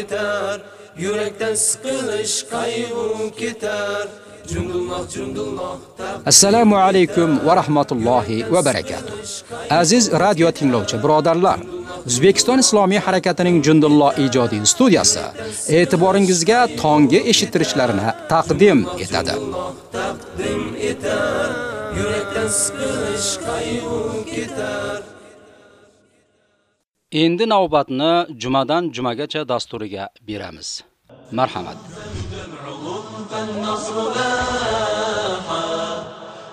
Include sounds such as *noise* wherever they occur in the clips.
Etar yurakdan siqilish qayg'u ketar Jundulloh Jundulloh Assalomu alaykum va rahmatullohi va barakatuh. Aziz radio tinglovchi birodarlar, O'zbekiston Islomiy harakatining Jundulloh ijodiy studiyasi e'tiboringizga tongi eshittirishlarini taqdim etadi. yurakdan siqilish qayg'u ketar Endi navbatni jumadan jumagacha dasturiga beramiz. Marhamat.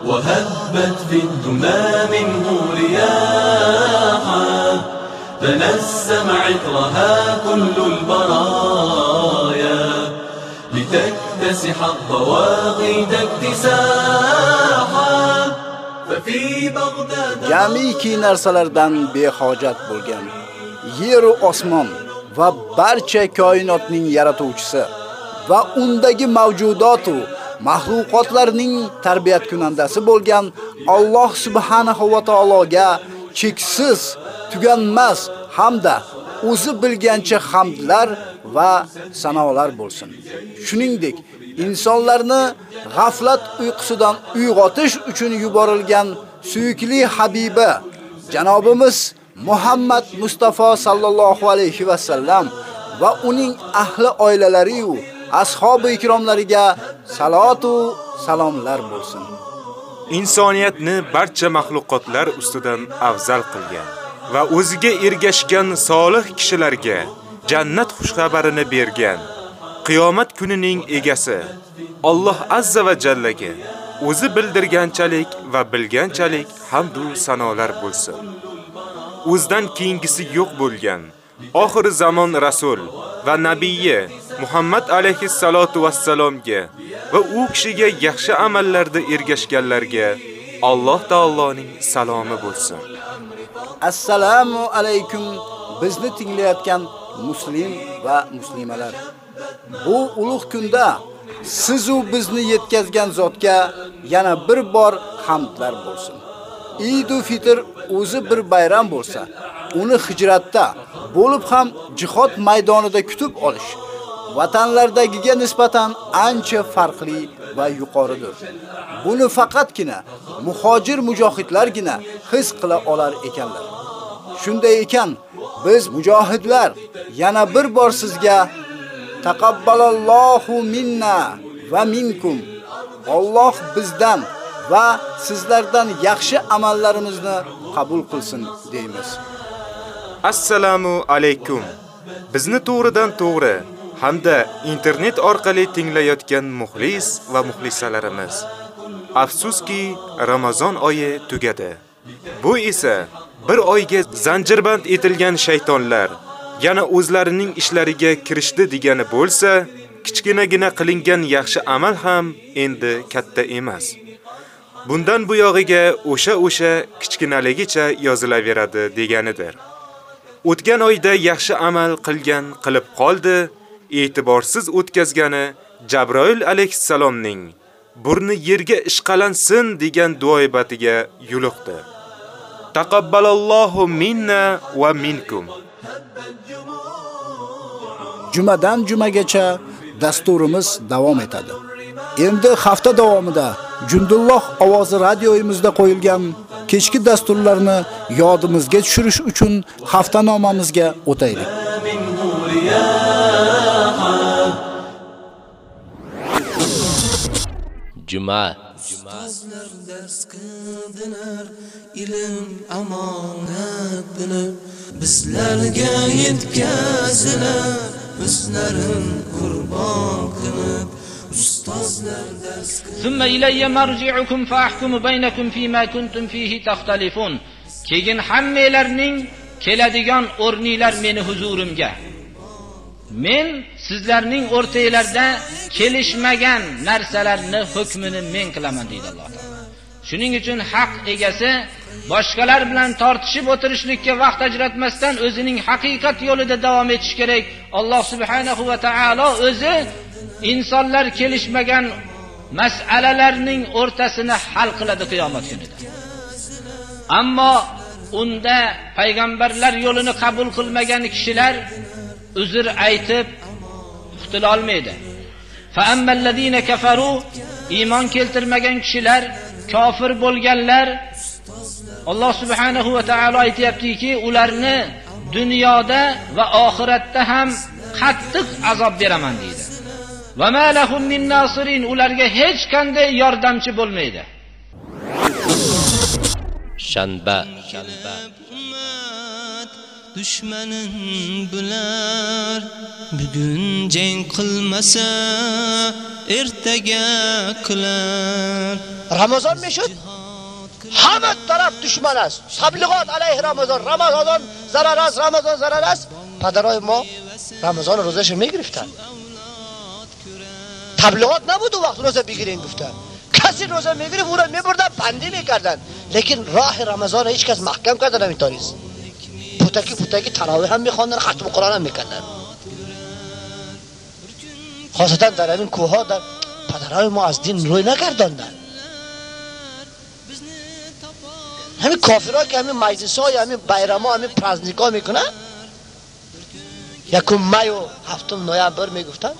وهبت في الدمى منه رياحا تنسم عطرها كل البرايا لتكتسح الضواغي اكتساحا ففي بغداد jamiki narsalardan behojat bo'lgan yer va osmon va barcha koinotning yaratuvchisi va undagi mavjudot u mahluqotlarning tarbiyat kunandasi bo'lgan Alloh subhanahu va taologa cheksiz, tuganmas hamda o'zi bilgancha hamdlar va sanolar bo'lsin. Shuningdek, insonlarni g'aflat uyqusidan uyg'otish uchun yuborilgan suyukli habibi janobimiz Muhammad Mustafa sallallohu alayhi va sallam va uning ahli oilalari va ashabi ikromlariga salatu salomlar bo'lsin. insoniyatni barcha mahluqotlar ustidan afzal qilgan va o'ziga ergashgan solih kishilarga jannat xushxabarini bergan qiyomat kunining egasi Alloh azza va jallaga o'zi bildirganchalik va bilganchalik hamd va sanolar bo'lsin. O'zdan keyingisi yo'q bo'lgan oxir zamon rasul va nabiyyi Muhammad alayhi salatu vassalomga va u kishiga yaxshi amallarda ergashganlarga Alloh taoloning salomi bo'lsin. Assalomu alaykum bizni tinglayotgan muslim va muslimalar. Bu ulug' kunda siz у bizni yetkazgan zotga yana bir bor hamdlar bo'lsin. Иду фитр Fitr o'zi bir bayram bo'lsa, uni hijratda bo'lib ham майдонида maydonida kutib olish vatanlardagiga nisbatan ancha farqli va yuqoridir. Buni faqatgina muhojir mujohidlargina his qila olar ekanlar. Shunday ekan, biz mujohidlar yana bir bor sizga taqabbalallohu minna va minkum. Alloh bizdan va sizlardan yaxshi amallarimizni qabul qilsin deymiz. Assalomu alaykum. Bizni to'g'ridan to'g'ri hamda internet orqali tinglayotgan muxlis va muxlisalarimiz. Afsuski, Ramazon oyi tugadi. Bu esa bir oyga zanjirband etilgan shaytonlar yana o'zlarining ishlariga kirishdi degani bo'lsa, kichkinagina qilingan yaxshi amal ham endi katta emas. Bundan bu yog'iga o'sha-o'sha kichkinaligicha yozilaveradi deganidir. O'tgan oyda yaxshi amal qilgan qilib qoldi, e'tiborsiz o'tkazgani Jabroil alayhissalomning burni yerga ishqalansin degan duoibatiga yo'liqdi. Taqabbalallohu minna va minkum. жумадан жумагача дастурубуз давом этеді Енді хафта давомында жундуллох овозы радиоюбузда коюлган кечки дастурларны ёдымызга түшүрүш үчүн хафтаномамызга o'taylik. жума Ustozlar dars qildilar ilm amonat bilib bizlarga yetkazilar o'zlarin qurbon qilib ustozlar dars ثم إلي مرجعكم فأحكم بينكم فيما كنتم فيه تختلفون keyin hammanglarning keladigan o'rninglar meni huzurimga Men sizlarning o'rtanglarda kelishmagan narsalarni hukmini men qilaman deydi Alloh taolo. Shuning uchun haq egasi boshqalar bilan tortishib o'tirishlikka vaqt ajratmasdan o'zining haqiqat yo'lida davom etish kerak. Alloh subhanahu va taolo o'zi insonlar kelishmagan masalalarning o'rtasini hal qiladi qiyomat kunida. Ammo unda payg'ambarlar yo'lini qabul qilmagan kishilar uzr aytib qutula olmaydi. Fa ammallazina kafaru iymon keltirmagan kishilar, kofir bo'lganlar Alloh subhanahu va taolo aytayaptiki, ularni dunyoda va oxiratda ham qattiq azob beraman deydi. Va ma lahum min nasirin ularga hech qanday yordamchi bo'lmaydi. shanba düşmanın bular bugun jang qilmasa ertaga qilar ramazon meshud hamma taraf dushman ast tabliğat alayhi ramazon ramazon zarar ast ramazon zarar ast подарой мо рамазон рӯзашро мегирифтанд таблиғот набуду вақт рӯза бигирен гуфтанд کسی روزه می‌گیره او را میبردن بنده می‌کردن لیکن راه رمضان هیچ کس محکم کرده نمیتانیست تاریز پوتکی پوتکی تراویح هم میخواندن ختم قرآن هم میکردن خاصتا در این کوه ها در پدرای ما از دین روی نگرداندن همین کافرها که همین مجلس های همین بیرم ها همین پرزنیک ها میکنن یکم مای و هفتم نوامبر میگفتن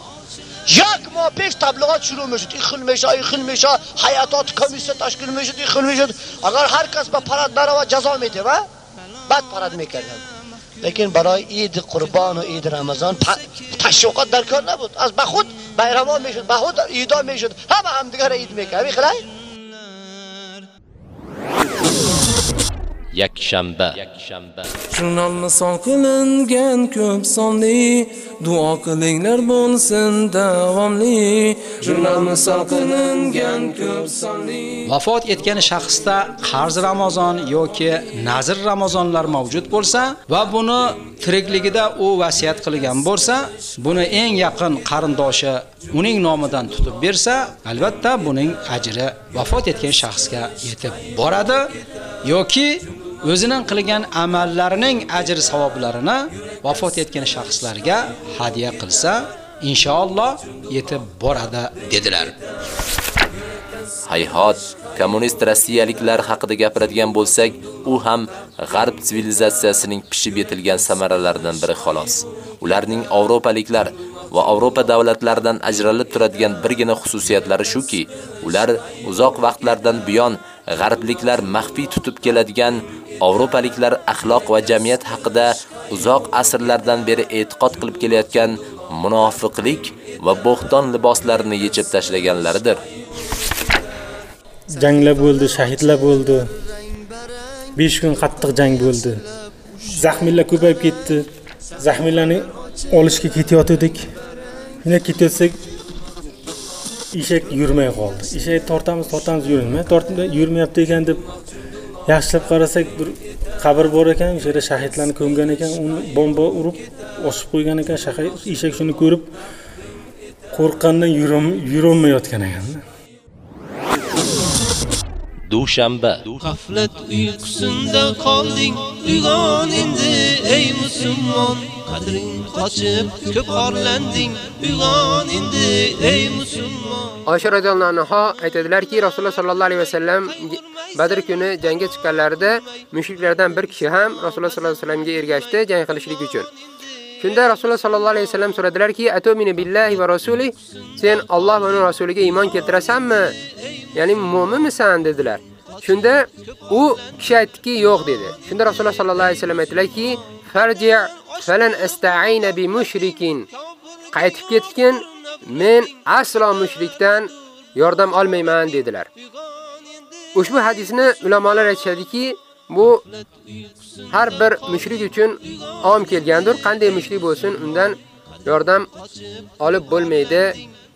یک ماه پیش تبلیغات شروع میشد این خل میشه این خل میشه حیاتات کمیسه تشکیل میشد این خل میشد اگر هر کس بعد پرد می‌کردن. لیکن برای عید قربان و عید رمضان تشویقات در کار نبود. از به خود بیرما می‌شد به خود عیدا می‌شد. همه همدیگه را عید می‌کرد خلای؟ Yakshanba. Jurnal misol qilingan ko'p sonli. Duo qilinglar bo'lsin davomli. Jurnal misol qilingan ko'p sonli. Vafot etgan shaxsda qarz ramazon yoki nazr ramazonlar mavjud bo'lsa va buni tirikligida u vasiyat qilgan bo'lsa, buni eng yaqin qarindoshi uning nomidan tutib bersa, albatta buning ajri vafot etgan shaxsga yetib boradi yoki o'zining qilgan amallarining ajr savoblarini vafot etgan shaxslarga hadya qilsa, inshaalloh yetib boradi dedilar. Hayhot kommunist rossiyaliklar haqida gapiradigan bo'lsak, u ham g'arb sivilizatsiyasining pishib yetilgan samaralaridan biri xolos. Ularning Yevropaliklar va Yevropa davlatlaridan ajralib turadigan birgina xususiyatlari shuki, ular uzoq vaqtlardan buyon g'arbliklar maxfiy tutib keladigan avropaliklar axloq va jamiyat haqida uzoq asrlardan beri e'tiqod qilib kelayotgan munofiqlik va bo'xton liboslarini yechib tashlaganlaridir. Janglar bo'ldi, shahidlar bo'ldi. 5 kun qattiq jang bo'ldi. Zaxmilar ko'payib ketdi. Zaxmirlarni olishga ketayotdik. Yana ketsak eshak yurmay qoldi. Eshak tortamiz, tortamiz экен деп yurmayapti карасак deb yaxshilab qarasak bir qabr bor ekan o'sha yerda уну бомба ekan uni bomba urib osib qo'ygan ekan. Корккандан shuni ko'rib qo'rqqandan экен ekan. Dushanba. G'aflat uyqusinda qolding uyg'on endi ey musulmon. Qadring qochib ko'p orlanding uyg'on endi ey musulmon. Oysha radhiyallohu anha aytadilarki, Rasululloh sallallohu alayhi vasallam Badr kuni jangga chiqqanlarida mushriklardan bir kishi ham Rasululloh sallallohu alayhi vasallamga ergashdi jang qilishlik uchun. Shunda Rasululloh sallallohu alayhi vasallam so'radilarki, "Atuminu billahi va rasuli? Sen Alloh va uning rasuliga iymon keltirasanmi? Ya'ni mu'minmisan?" dedilar. Shunda u kishi aytdiki, "Yo'q" dedi. Shunda Rasululloh sallallohu alayhi vasallam aytdilarki, "Farji' falan asta'ina bi mushrikin." Qaytib ketgin, men aslo mushrikdan yordam olmayman dedilar. Ushbu hadisni ulamolar aytishadiki, bu har bir mushrik uchun om kelgandir. Qanday mushrik bo'lsin, undan yordam olib bo'lmaydi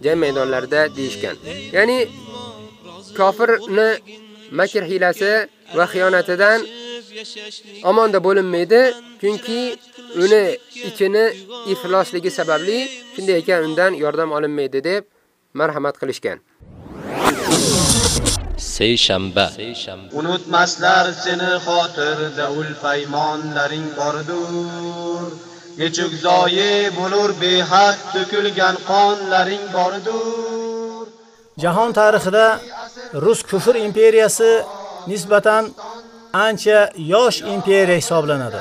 jang maydonlarida deyishgan. Ya'ni kofirni makr hilasi va xiyonatidan omonda bo'linmaydi, chunki uni ichini iflosligi sababli shunday ekan undan yordam olinmaydi deb marhamat qilishgan. Seshanba unutmaslar seni xotirda ul paymonlaring bordur. Nechuk zoyi bo'lur behad to'kilgan qonlaring bordur. Jahon tarixida rus kufr imperiyasi nisbatan ancha yosh imperiya hisoblanadi.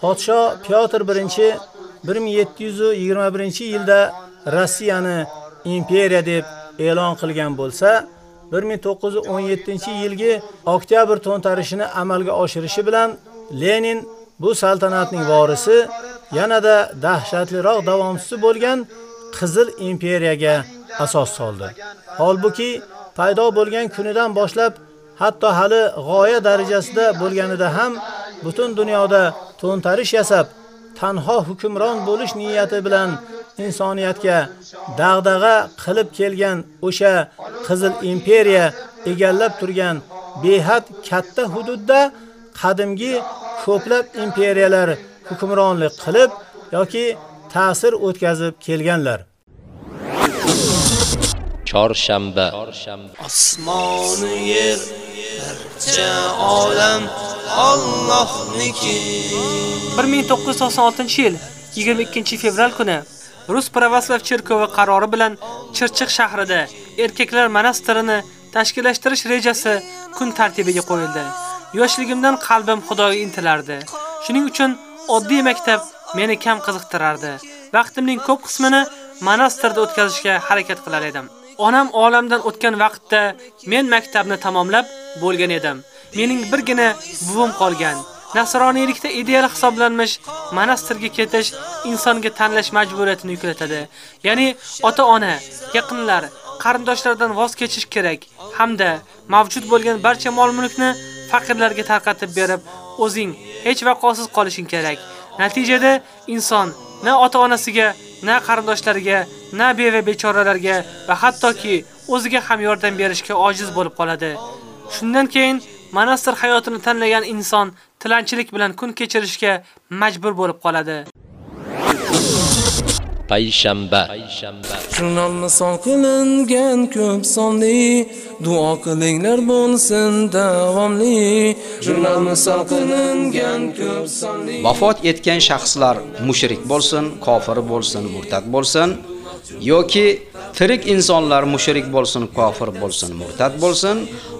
Podsho Pyotr 1721-yilda Rossiyani imperiya deb e'lon qilgan bo'lsa, 1917-yilgi oktyabr to'ntarishini amalga oshirishi bilan Lenin bu saltanatning vorisi yanada dahshatliroq davomchisi bo'lgan Qizil imperiyaga asos soldi. Holbuki paydo bo'lgan kunidan boshlab hatto hali g'oya darajasida bo'lganida ham butun dunyoda to'ntarish yasab, tanho hukmron bo'lish niyati bilan insoniyatga dag'dag'a qilib kelgan o'sha Qizil imperiya egallab turgan behad katta hududda qadimgi ko'plab imperiyalar hukmronlik qilib yoki ta'sir o'tkazib kelganlar. Chorshanba. Osmoni yer barcha olam Allohniki. 1996-yil 22-fevral kuni Rus Pravoslav cherkovi qarori bilan Chirchiq shahrida erkaklar monastirini tashkillashtirish rejasi kun tartibiga qo'yildi. Yoshligimdan qalbim Xudoga intilardi. Shuning uchun oddiy maktab meni kam qiziqtirardi. Vaqtimning ko'p qismini monastirda o'tkazishga harakat qilar edim. Onam olamdan o'tgan vaqtda men maktabni tamomlab bo'lgan edim. Mening birgina buvim qolgan. Nasroniylikda ideal hisoblanmish monastirga ketish insonga tanlash majburiyatini yuklatadi. Ya'ni ota-ona, yaqinlar, qarindoshlardan voz kechish kerak hamda mavjud bo'lgan barcha mol-mulkni faqirlarga tarqatib berib, o'zing hech vaqosiz qolishing kerak. Natijada inson na ota-onasiga, na qarindoshlariga, na beva bechoralarga va hattoki o'ziga ham yordam berishga ojiz bo'lib qoladi. Shundan keyin monastir hayotini tanlagan inson tilanchilik bilan kun kechirishga majbur bo'lib qoladi. payshanba. Jurnalni son qilingan ko'p sonli. Duo qilinglar bo'lsin davomli. Jurnalni son qilingan ko'p sonli. Vafot etgan shaxslar mushrik bo'lsin kofir bo'lsin murtad bo'lsin yoki tirik insonlar mushrik bo'lsin kofir bo'lsin murtad bo'lsin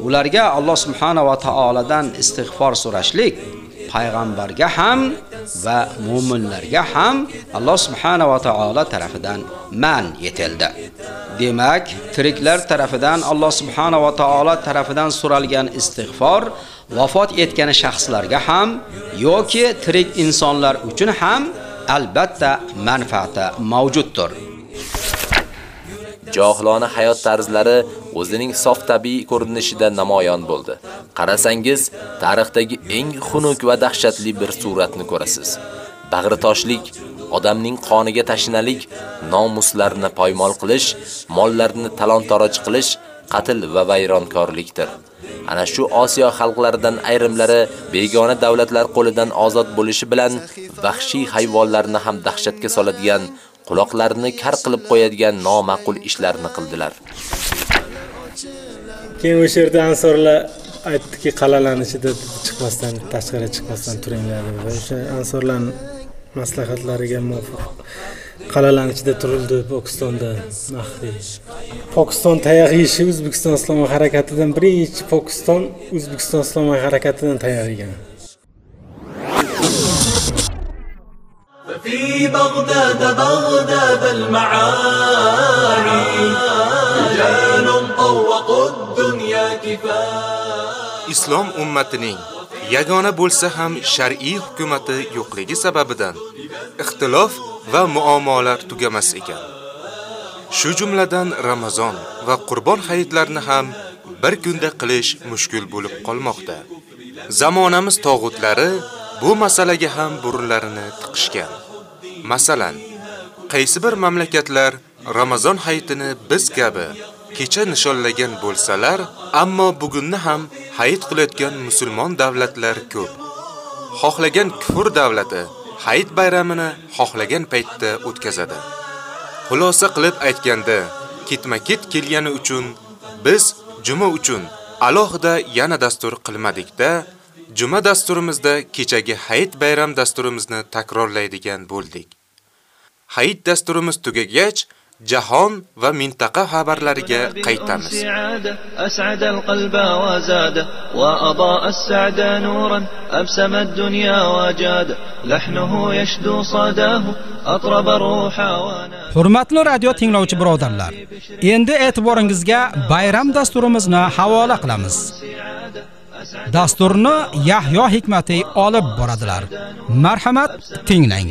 ularga Alloh subhanahu va taoladan istig'for so'rashlik payg'ambarga ham va mu'minlarga ham Alloh subhanahu va taolo tarafidan man etildi. Demak, tiriklar tarafidan Alloh subhanahu va taolo tarafidan so'ralgan istig'for vafot etgan shaxslarga ham yoki tirik insonlar uchun ham albatta manfaati mavjuddir. Johilona hayot tarzlari o'zining sof tabiiy ko'rinishida namoyon bo'ldi. Qarasangiz, tarixdagi eng xunuk va dahshatli bir suratni ko'rasiz. Bag'ritoshlik, odamning qoniga tashnalik, nomuslarni poymol qilish, mollarini talon-toroj qilish, qatl va vayronkorlikdir. Ana shu Osiyo xalqlaridan ayrimlari begona davlatlar qo'lidan ozod bo'lishi bilan vahshiy hayvonlarni ham dahshatga soladigan quloqlarini kar qilib qo'yadigan noma'qul ishlarni qildilar. Keyin o'sha yerda ansorlar aytdiki, qal'alarning deb chiqmasdan, tashqariga chiqmasdan turinglar deb. O'sha ansorlarning maslahatlariga muvofiq qal'alarning ichida turildi Pokistonda maxfiy. Pokiston tayoq yeyishi O'zbekiston islom harakatidan birinchi Pokiston O'zbekiston islom harakatidan tayoq yegan. في بغداد بغداد المعاني رجال طوقوا الدنيا كفاية Islom ummatining yagona bo'lsa ham shar'iy hukumati yo'qligi sababidan ixtilof va muammolar tugamas ekan. Shu jumladan Ramazon va Qurbon hayitlarini ham bir kunda qilish mushkul bo'lib qolmoqda. Zamonamiz tog'utlari bu masalaga ham burunlarini tiqishgan. Masalan, qaysi bir mamlakatlar Ramazon hayitini biz каби kecha nishonlagan bo'lsalar, ammo bugunni ham hayit qilayotgan musulmon davlatlar ko'p. Xohlagan kufr davlati hayit bayramini xohlagan paytda o'tkazadi. Xulosa qilib aytganda, ketma-ket kelgani uchun biz juma uchun alohida yana dastur qilmadik-da, juma dasturimizda kechagi hayit bayram dasturimizni takrorlaydigan bo'ldik. Hayit dasturimiz tugagach, jahon va mintaqa xabarlariga qaytamiz. أسعد القلب وزاد وأضاء السعد نورا أبسم الدنيا وجاد لحنه يشدو صداه أطرب الروح ونادى Hurmatli radio tinglovchi birodarlar, endi e'tiboringizga bayram dasturimizni havola qilamiz. Dasturni Yahyo Hikmatiy olib boradilar. Marhamat, tinglang.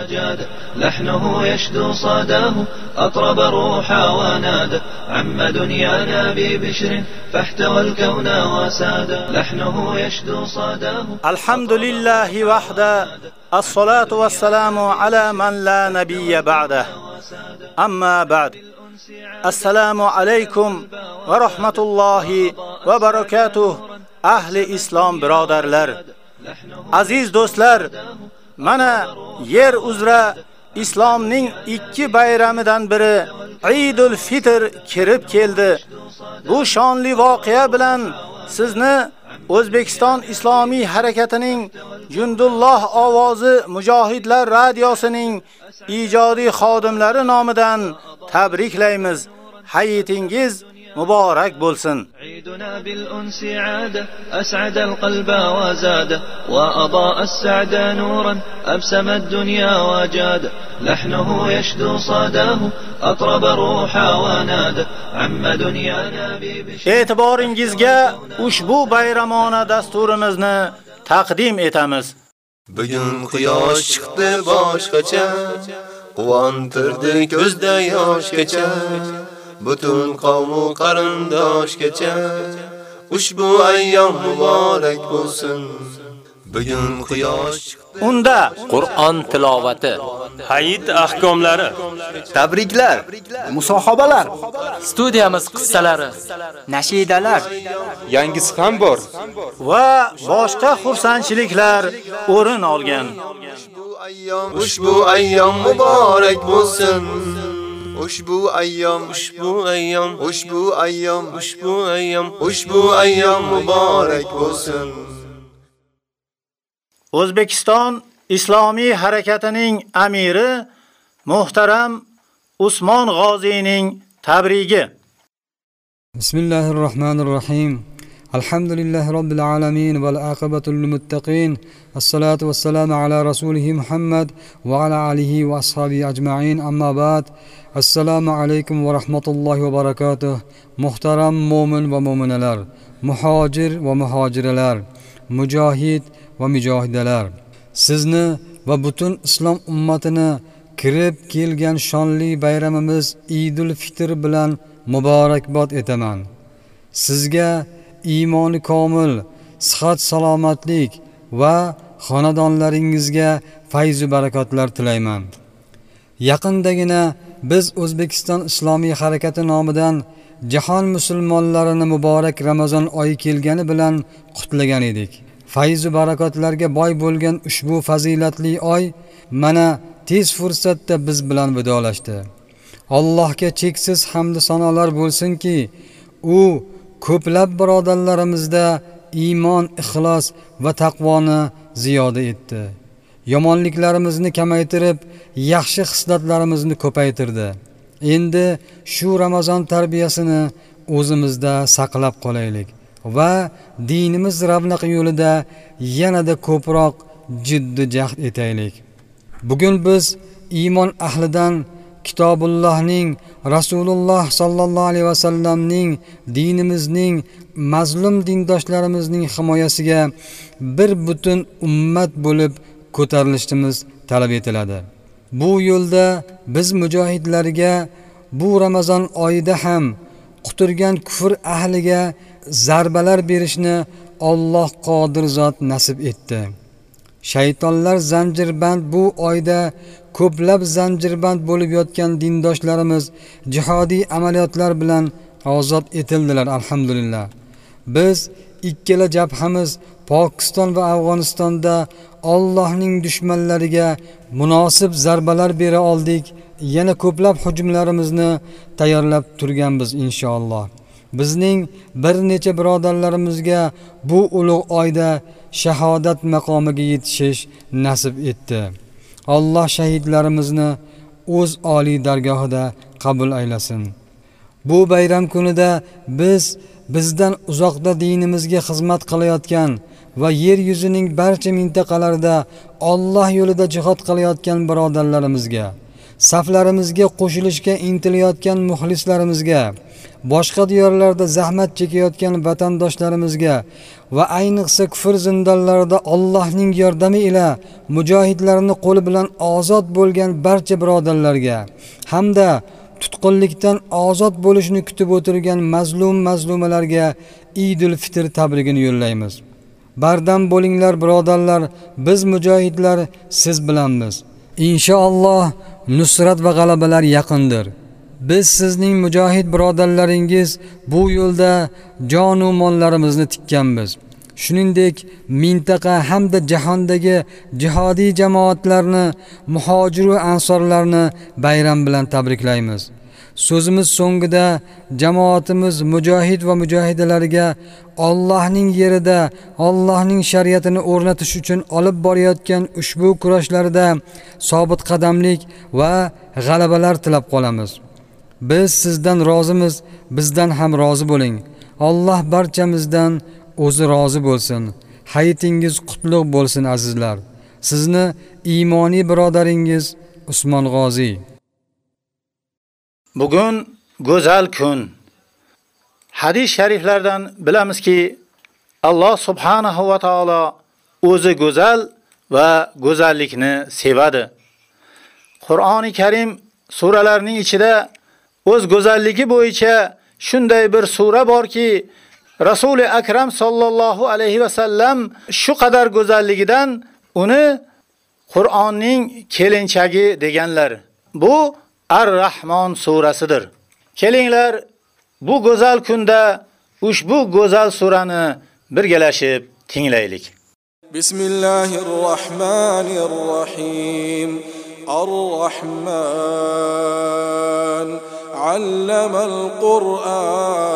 وجاد لحنه يشدو صداه أطرب الروح ونادى عم دنيانا ببشر فاحتوى الكون وساد لحنه يشدو صداه الحمد لله وحده الصلاة والسلام على من لا نبي بعده أما بعد السلام عليكم ورحمة الله وبركاته ahli islom birodarlar aziz do'stlar mana yer uzra islomning ikki bayramidan biri Eidul Fitr kirib keldi bu shonli voqea bilan sizni O'zbekiston Islomiy harakatining Jundulloh ovozi mujohidlar radiosining ijodiy xodimlari nomidan tabriklaymiz. Hayitingiz muborak bo'lsin. E'tiboringizga ushbu bayramona dasturimizni taqdim etamiz. Bugun quyosh chiqdi boshqacha quvontirdi ko'zda yoshgacha. Butun qavmu qarindoshgacha. Ushbu ayyom muborak bo'lsin. Bugun quyosh Unda Qur'on tilovati, hayit ahkomlari, tabriklar, musohabalar, studiyamiz qissalari, nashidalar Yangisi ham bor. va boshqa xursandchiliklar o'rin olgan. Ushbu ayyom muborak bo'lsin. Ushbu ayyom, ushbu ayyom, ushbu ayyom, ushbu ayyom, ushbu ayyom muborak bo'lsin. O'zbekiston Islomiy harakatining amiri muhtaram Usmon G'oziyning tabrigi. بسم الله الرحمن الرحيم الحمد لله رب العالمين والعاقبة للمتقين الصلاة والسلام على رسوله محمد وعلى آله وأصحابه أجمعين أما بعد ассаламу алейкум ва рахматуллахи ва баракату мухтарам момин ва моминалар muhojir va muhojiralar mujohid va mujohidalar. Sizni va butun islom ummatini kirib kelgan shonli bayramimiz idul fitr bilan муборакбод etaman. Sizga iymoni komil sihat salomatlik va xonadonlaringizga fayzu barakotlar tilayman. Yaqindagina biz O'zbekiston Islomiy harakati nomidan jahon musulmonlarini muborak Ramazon oyi kelgani bilan qutlagan edik. fayzu barakotlarga boy bo'lgan ushbu fazilatli oy mana tez fursatda biz bilan vidolashdi. Allohga cheksiz hamd sanolar bo'lsinki, u ko'plab birodarlarimizda iymon, ixlos va taqvoni ziyoda etdi. Yomonliklarimizni kamaytirib, yaxshi xislatlarimizni ko'paytirdi. Endi shu Ramazon tarbiyasini o'zimizda saqlab qolaylik va dinimiz ravnaqi yo'lida yanada ko'proq jiddiy jahd etaylik. Bugun biz iymon ahlidan Kitobullohning Rasululloh sollallohu alayhi vasallamning dinimizning mazlum dindoshlarimizning himoyasiga bir butun ummat bo'lib ko'tarilishimiz talab etiladi. Bu yo'lda biz mujohidlarga bu Ramazon oyida ham quturgan kufr ahliga zarbalar berishni Alloh qodir zot nasib etdi. Shaytonlar zanjirband bu oyda ko'plab zanjirband bo'lib yotgan dindoshlarimiz jihodiy amaliyotlar bilan ozod etildilar alhamdulillah. Biz ikkala jabhamiz Pokiston va Afg'onistonda Allohning dushmanlariga munosib zarbalar bera oldik. Yana ko'plab hujumlarimizni tayyorlab turganmiz inshaalloh. Bizning bir necha birodarlarimizga bu ulug' oyda shahodat maqomiga yetishish nasib etdi. Alloh shahidlarimizni o'z oliy dargohida qabul aylasin bu bayram kunida biz bizdan uzoqda dinimizga xizmat qilayotgan va yer yuzining barcha mintaqalarida Alloh yo'lida jihad qilayotgan birodarlarimizga saflarimizga qo'shilishga intilayotgan muxlislarimizga boshqa diyorlarda zahmat chekayotgan vatandoshlarimizga va ayniqsa kufr zindonlarida Allohning yordami ila mujohidlarni qo'li bilan ozod bo'lgan barcha birodarlarga hamda tutqunlikdan ozod bo'lishni kutib o'tirgan mazlum mazlumalarga Idul Fitr tabrigini yo'llaymiz. Bardam bo'linglar birodarlar, biz mujohidlar siz bilanmiz. Inshaalloh nusrat va g'alabalar yaqindir. Biz sizning mujohid birodarlaringiz bu yo'lda jon va mollarimizni tikkanmiz. Shuningdek, mintaqa hamda jahondagi jihodiy jamoatlarni, muhojir va ansorlarni bayram bilan tabriklaymiz. So'zimiz so'ngida jamoatimiz mujohid va mujohidalariga Allohning yerida Allohning shariatini o'rnatish uchun olib borayotgan ushbu kurashlarda sobit qadamlik va g'alabalar tilab qolamiz. Biz sizdan rozimiz, bizdan ham rozi bo'ling. Alloh barchamizdan o'zi rozi bo'lsin. Hayitingiz qutlug' bo'lsin azizlar. Sizni iymoniy birodaringiz Usmon G'oziy. Bugun go'zal kun. Hadis shariflardan bilamizki, Alloh subhanahu va taolo o'zi go'zal va go'zallikni sevadi. Qur'oni Karim suralarining ichida o'z go'zalligi bo'yicha shunday bir sura borki, Rasuli Akram sallallohu alayhi va sallam shu qadar go'zalligidan uni Qur'onning kelinchagi deganlar. Bu Ar-Rahmon surasidir. Kelinglar, bu go'zal kunda ushbu go'zal surani birgalashib tinglaylik. Bismillahirrohmanirrohim. Ar-Rahman 'allama al-Qur'an.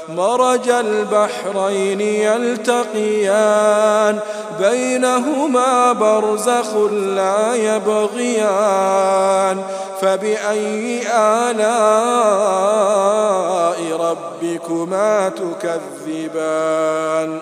مرج البحرين يلتقيان بينهما برزخ لا يبغيان. فبأي آلاء ربكما تكذبان؟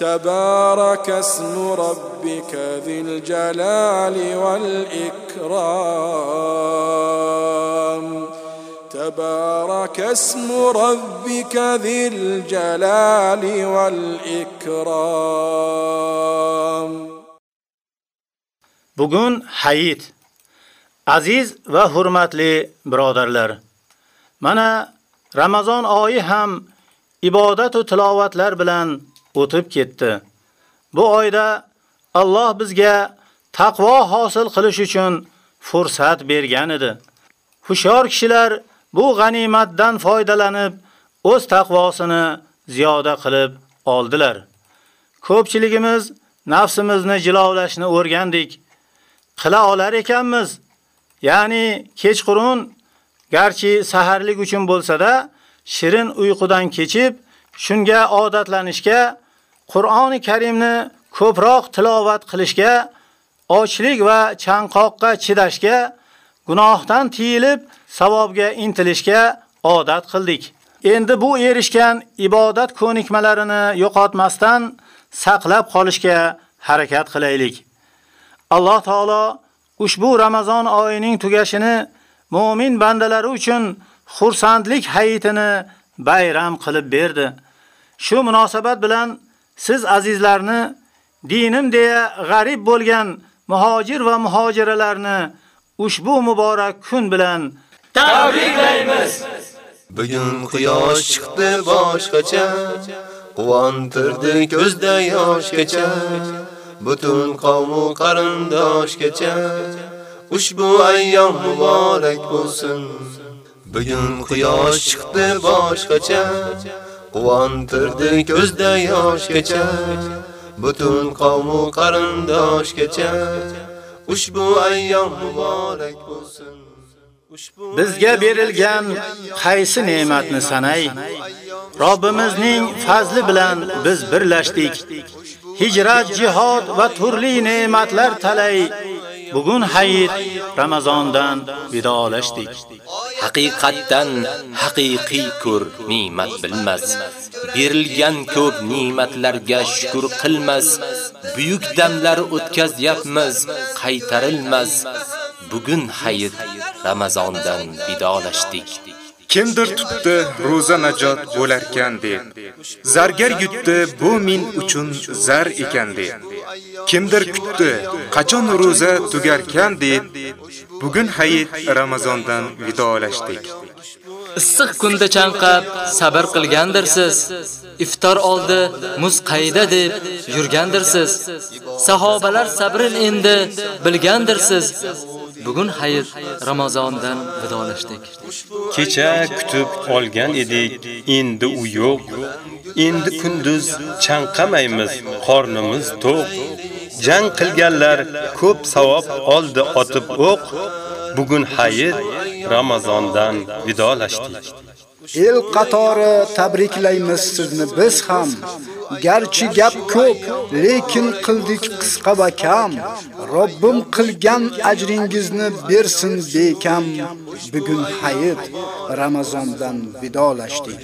تبارك اسم ربك ذي الجلال والإكرام. تبارك اسم ربك ذي الجلال والإكرام. بغن حييت عزيز و حرمت لي برادرلر منا رمضان آي هم عبادت و تلاوتلر بلن o'tib ketdi. Bu oyda Alloh bizga taqvo hosil qilish uchun fursat bergan edi. Hushyor kishilar bu g'animatdan foydalanib o'z taqvosini ziyoda qilib oldilar. Ko'pchiligimiz nafsimizni jilovlashni o'rgandik. Qila olar ekanmiz. Ya'ni kechqurun garchi saharlik uchun bo'lsa-da, shirin uyqudan kechib, shunga odatlanishga, Qur'oni Karimni ko'proq tilovat qilishga, ochlik va chanqoqqa chidashga, gunohdan tiyilib savobga intilishga odat qildik. Endi bu erishgan ibodat ko'nikmalarini yo'qotmasdan saqlab qolishga harakat qilaylik. Alloh taolo ushbu Ramazon oyining tugashini mu'min bandalari uchun xursandlik hayitini bayram qilib berdi. Shu munosabat bilan siz azizlarni dinim deya g'arib bo'lgan muhojir va muhojiralarni ushbu muborak kun bilan tabriklaymiz. Bugun quyosh chiqdi boshqacha, quvontirdi ko'zda yoshgacha, butun qavm qarindoshgacha. Ushbu ayyom muborak bo'lsin. Bugun quyosh chiqdi boshqacha, quvontirdi ko'zda yoshgacha, butun qavm qarindoshgacha. Ushbu ayyom muborak bo'lsin. Bizga berilgan qaysi ne'matni sanay? Robbimizning fazli bilan biz birlashdik. Hijrat, jihad va turli ne'matlar talay bugun hayit Ramazondan vidolashdik. Haqiqatdan haqiqiy ko'r ne'mat bilmas. Berilgan ko'p ne'matlarga shukr qilmas. Buyuk damlar o'tkazyapmiz, qaytarilmas. Bugun hayit Ramazondan vidolashdik. Kimdir tutdi roza najot bo'larkan deb. Zargar yutdi bu men uchun zar ekan deb. Kimdir kutdi qachon roza tugarkan deb. Bugun hayit Ramazondan vidolashdik. Issiq kunda chanqab sabr qilgandirsiz. Iftor oldi muz qayda deb yurgandirsiz. Sahobalar sabrin endi bilgandirsiz. Bugun hayit Ramazondan vidolashdik. Kecha kutib olgan edik, endi u yo'q. Endi kunduz chanqamaymiz, qornimiz to'q. Jang qilganlar ko'p savob oldi otib o'q. Bugun hayit Ramazondan vidolashdik. El qatori tabriklaymiz sizni biz ham. Garchi gap ko'p, lekin qildik qisqa va kam. Robbim qilgan ajringizni bersin bekam. Bugun hayit Ramazondan vidolashdik.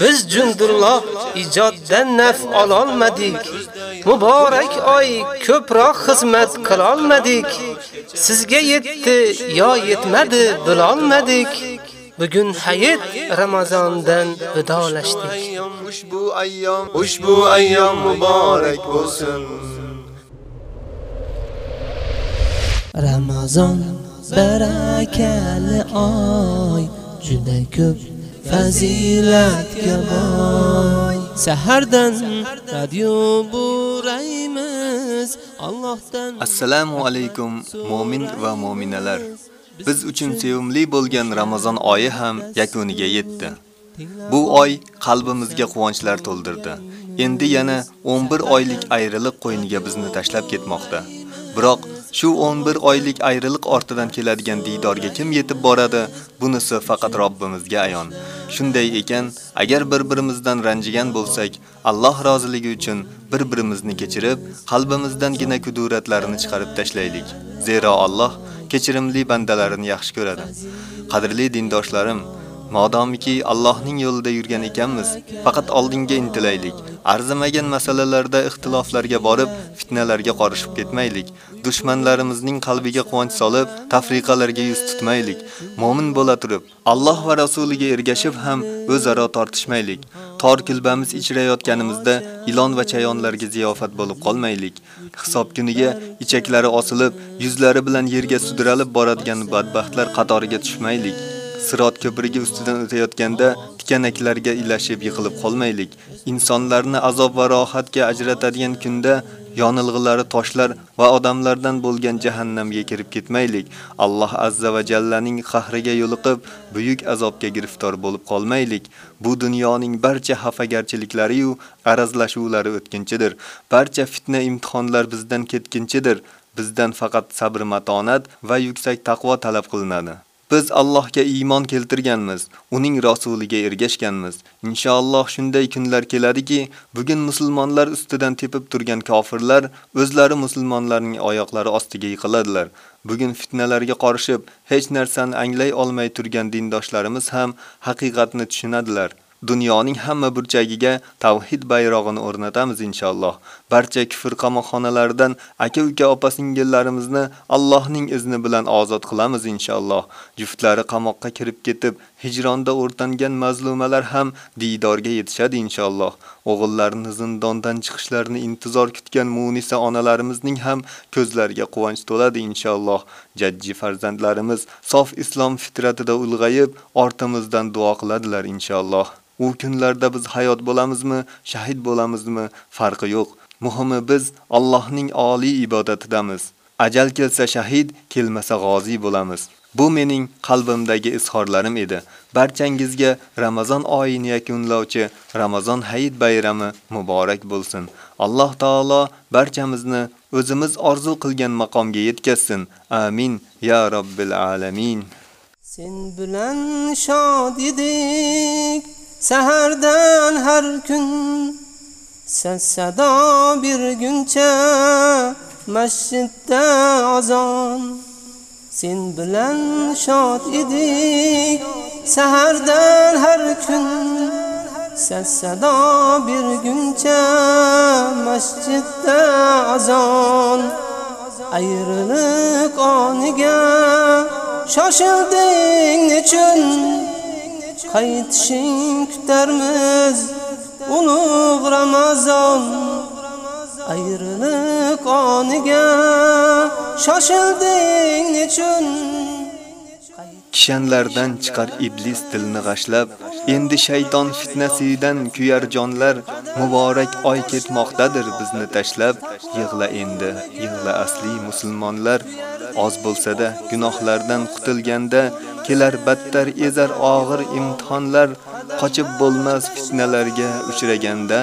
Biz Jundulloh ijoddan naf ololmadik. Muborak oy ko'proq xizmat qilolmadik. Sizga yetdi yo yetmadi bilolmadik. Bugun hayit Ramazondan vidolashdik. Ushbu ayyom, ushbu ayyom muborak bo'lsin. Ramazon barakali oy, juda ko'p fazilatga boy. Sahardan radio buraymiz, Allohdan Assalomu alaykum mu'min va mu'minalar. Biz uchun sevimli bo'lgan Ramazon oyi ham yakuniga yetdi. Bu oy qalbimizga quvonchlar to'ldirdi. Endi yana 11 oylik ayriliq qo'yniga bizni tashlab ketmoqda. Biroq shu 11 oylik ayriliq ortidan keladigan diydorga kim yetib boradi? Bunisi faqat Robbimizga ayon. Shunday ekan, agar bir-birimizdan ranjigan bo'lsak, Alloh roziligi uchun bir-birimizni kechirib, qalbimizdangina kuduratlarni chiqarib tashlaylik. Zero Alloh kechirimli bandalarini yaxshi ko'radi. Qadrli dindoshlarim, Modomiki Allohning yo'lida yurgan ekanmiz, faqat oldinga intilaylik. Arzimagan masalalarda ixtiloflarga borib, fitnalarga qorishib ketmaylik. Dushmanlarimizning qalbiga quvonch solib, tafriqalarga yuz tutmaylik. Mo'min bo'la turib, Alloh va rasuliga ergashib ham o'zaro tortishmaylik. Tor kulbamiz илон ilon va chayonlarga болуп bo'lib qolmaylik. Hisob kuniga ichaklari osilib, yuzlari bilan yerga sudralib boradigan badbaxtlar qatoriga tushmaylik. Sirot ko'prigi ustidan o'tayotganda tikanaklarga йыгылып yiqilib qolmaylik. Insonlarni azob va rohatga ajratadigan kunda yonilg'ilari toshlar va odamlardan bo'lgan jahannamga kirib ketmaylik. Alloh azza va jallaning qahriga yo'liqib, buyuk azobga giriftor bo'lib qolmaylik. Bu dunyoning barcha xafagarchiliklari yu arazlashuvlari o'tkinchidir. Barcha fitna imtihonlar bizdan ketkinchidir. Bizdan faqat sabr matonat va yuksak taqvo talab qilinadi. Biz Allohga iymon keltirganmiz, uning rasuliga ergashganmiz. Inshaalloh shunday kunlar keladiki, bugun musulmonlar ustidan tepib turgan kofirlar o'zlari musulmonlarning oyoqlari ostiga yiqiladilar. Bugun fitnalarga qorishib, hech narsani anglay olmay turgan dindoshlarimiz ham haqiqatni tushunadilar. Dunyoning hamma burchagiga tavhid bayrog'ini o'rnatamiz inshaalloh. Barcha kufr qamoqxonalaridan aka-uka opa-singillarimizni Allohning izni bilan ozod qilamiz inshaalloh. Juftlari qamoqqa kirib ketib, hijronda o'rtangan mazlumalar ham diydorga yetishadi inshaalloh. O'g'illarini zindondan chiqishlarini intizor kutgan Munisa onalarimizning ham ko'zlariga quvonch to'ladi inshaalloh. Jajji farzandlarimiz sof islom fitratida ulg'ayib, ortimizdan duo qiladilar inshaalloh. U kunlarda biz hayot bo'lamizmi, shahid bo'lamizmi, farqi yo'q. Muhimi biz Allohning oliy ibodatidamiz. Ajal kelsa shahid, kelmasa g'ozi bo'lamiz. Bu mening qalbimdagi izhorlarim edi. Barchangizga Ramazon oyini yakunlovchi Ramazon hayit bayrami muborak bo'lsin. Alloh taolo barchamizni o'zimiz orzu qilgan maqomga yetkazsin. Amin ya robbil alamin. Sen bilan shod edik sahardan har kun sado berguncha masjidda azan. Sen bilan shod edik sahardan har kun bir berguncha masjidda azan. Ayriliq oniga shoshilding nechun qaytishing kutarmiz ulug' ramazon ayriliq qoniga shoshilding nechun Kishanlardan chiqar iblis dilni g'ashlab, endi shayton fitnasidan kuyar jonlar, muborak oy ketmoqdadir bizni tashlab, yig'la endi, yig'la asli musulmonlar, oz bo'lsa-da gunohlardan qutilganda kelar battar ezar og'ir imtihonlar, qochib bo'lmas fitnalarga uchraganda,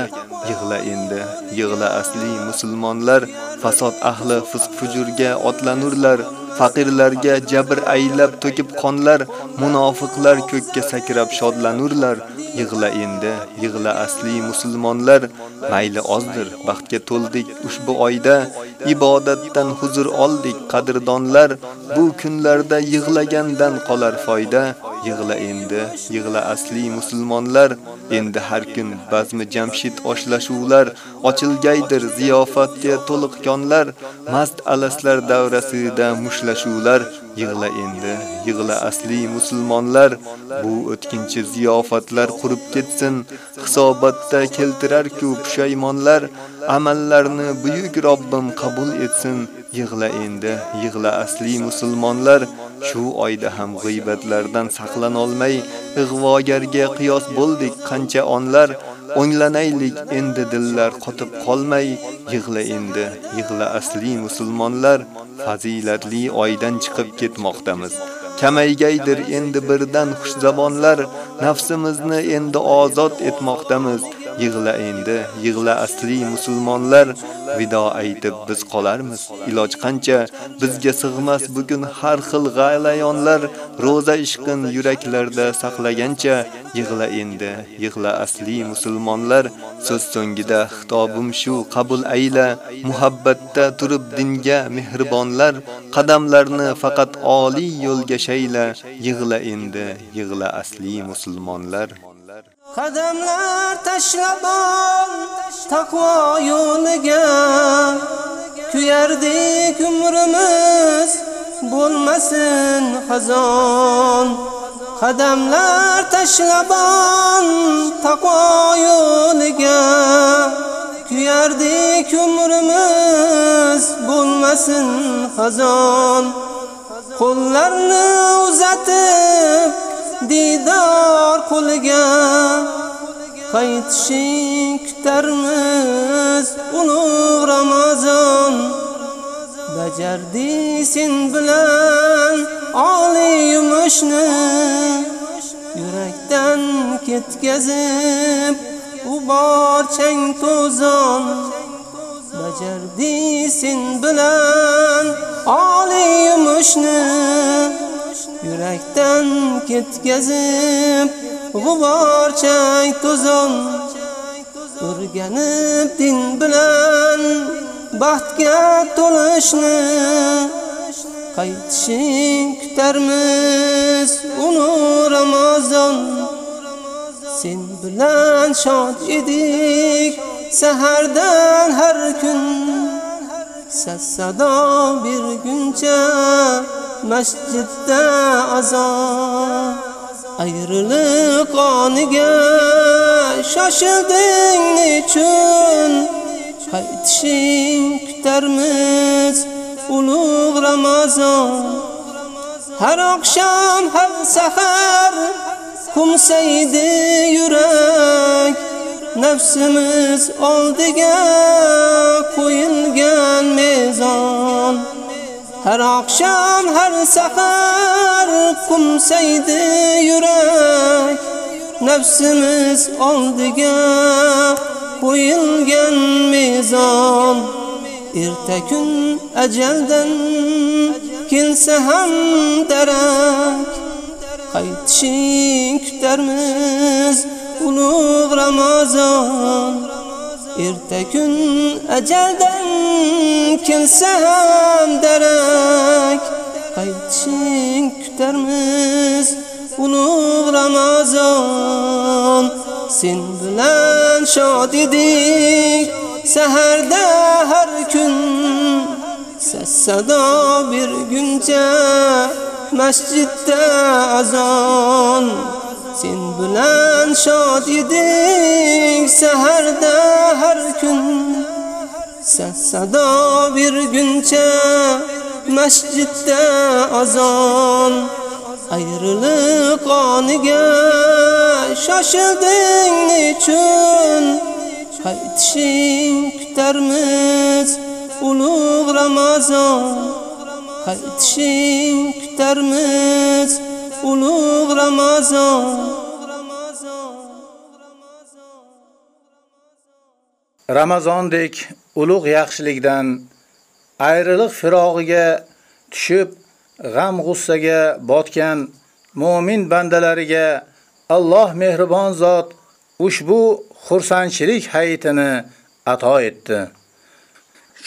yig'la endi, yig'la asli musulmonlar, fasod ahli fisq fujurga otlanurlar. Faqirlarga jabr aylab to'kib qonlar, munofiqlar ko'kka sakrab shodlanurlar. Yig'la endi, yig'la asli musulmonlar, mayli ozdir, baxtga to'ldik ushbu oyda, ibodatdan huzur oldik qadrdonlar, bu kunlarda yig'lagandan qolar foyda. Yig'la endi, yig'la asli musulmonlar, endi har kun bazmi jamshid oshlashuvlar, ochilgaydir ziyofatga to'liq konlar, mast alaslar davrasida mushlashuvlar, yig'la endi, yig'la asli musulmonlar, bu o'tkinchi ziyofatlar qurib ketsin, hisobotda keltirar ku pushaymonlar, amallarni buyuk Robbim qabul etsin. Yig'la endi, yig'la asli musulmonlar, shu oyda ham g'iybatlardan saqlan olmay, ig'vogarga qiyos bo'ldik qancha onlar, o'nglanaylik endi dillar qotib qolmay, yig'la endi, yig'la asli musulmonlar, fazilatli oydan chiqib ketmoqdamiz. Kamaygaydir endi birdan xushzabonlar, nafsimizni endi ozod etmoqdamiz. Yig'la endi, yig'la asli musulmonlar, vido aytib biz qolarmiz. Iloj qancha bizga sig'mas bugun har xil g'alayonlar, roza ishqin yuraklarda saqlagancha, yig'la endi, yig'la asli musulmonlar. So'z so'ngida xitobim shu qabul ayla, muhabbatda turib dinga mehribonlar, qadamlarni faqat oliy yo'lga shayla, yig'la endi, yig'la asli musulmonlar. Qadamlar tashlab ol taqvo yo'liga kuyardik umrimiz bo'lmasin xazon. Qadamlar tashlab ol taqvo yo'liga kuyardik umrimiz bo'lmasin xazon. Qo'llarni uzatib didor qo'liga qaytishing kutarmiz ulug' ramazon. Bajardi sen bilan oliy yumushni. Yurakdan ketkazib u bor chang to'zon. Bajardi sen bilan oliy yumushni. Yurakdan ketkazib Gubar chang to'zon. O'rganib din bilan baxtga to'lishni qaytishing kutarmiz uni ramazon. Sen bilan shod edik sahardan har kun. Sassado berguncha masjidda azon. Ayriliq oniga shoshilding nechun qaytishing kutarmiz ulug' ramazon. Har oqshom har sahar kumsaydi yurak. Nafsimiz oldiga qo'yilgan mezon. Har oqshom har sahar qumsaydi yurak. Nafsimiz oldiga qo'yilgan mezon. Erta kun ajaldan kelsa ham darak. Qaytishing kutarmiz. Ulug' ramazon erta kun ajaldan kelsa ham darak qaytishing kutarmiz ulug' ramazon sen bilan shod edik saharda har kun sassado berguncha masjidda sen bilan shod edik saharda har kun. Sado berguncha masjidda azon. Ayriliq oniga shoshilding nechun qaytishing kutarmiz ulug' ramazon. Qaytishing kutarmiz ulug' ramazon Ramazondek ulug' yaxshilikdan ayriliq firog'iga tushib g'am g'ussaga botgan mu'min bandalariga Alloh mehribon zot ushbu xursandchilik hayitini ato etdi.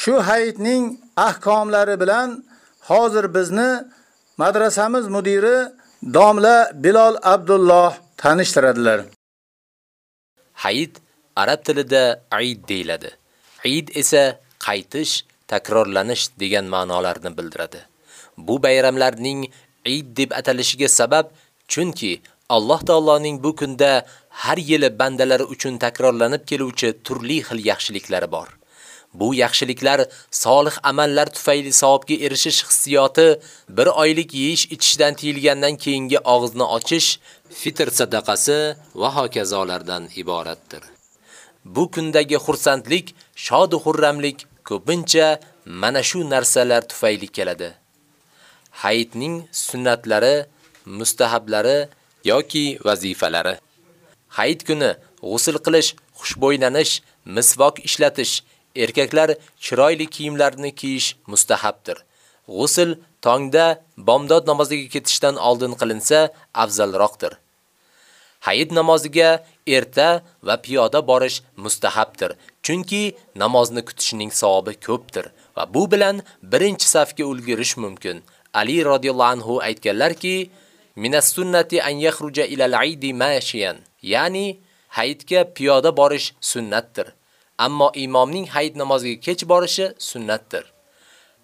Shu hayitning ahkomlari bilan hozir bizni madrasamiz mudiri domla Bilol Abdulloh tanishtiradilar. Hayit arab tilida Eid deyiladi. Eid esa qaytish, takrorlanish degan ma'nolarni bildiradi. Bu bayramlarning Eid deb atalishiga sabab chunki Alloh taoloning bu kunda har yili bandalari uchun takrorlanib keluvchi turli xil yaxshiliklari bor. Bu yaxshiliklar solih amallar tufayli savobga erishish hissiyoti, bir oylik yeyish ichishdan tiyilgandan keyingi og'izni ochish, fitr sadaqasi va hokazolardan iboratdir. Bu kundagi xursandlik, shod xurramlik ko'pincha mana shu narsalar tufayli keladi. Hayitning sunnatlari, mustahablari yoki vazifalari. Hayit kuni g'usl qilish, xushbo'ylanish, misvok ishlatish, erkaklar chiroyli kiyimlarni kiyish mustahabdir. G'usl tongda bomdod namoziga ketishdan oldin qilinsa afzalroqdir. Hayit namoziga erta va piyoda borish mustahabdir, chunki namozni kutishning savobi ko'pdir va bu bilan birinchi safga ulgurish mumkin. Ali radhiyallohu anhu aytganlarki, minas sunnati an yakhruja ila al-eid mashiyan, ya'ni hayitga piyoda borish sunnatdir. Ammo imomning hayit namoziga kech borishi sunnatdir.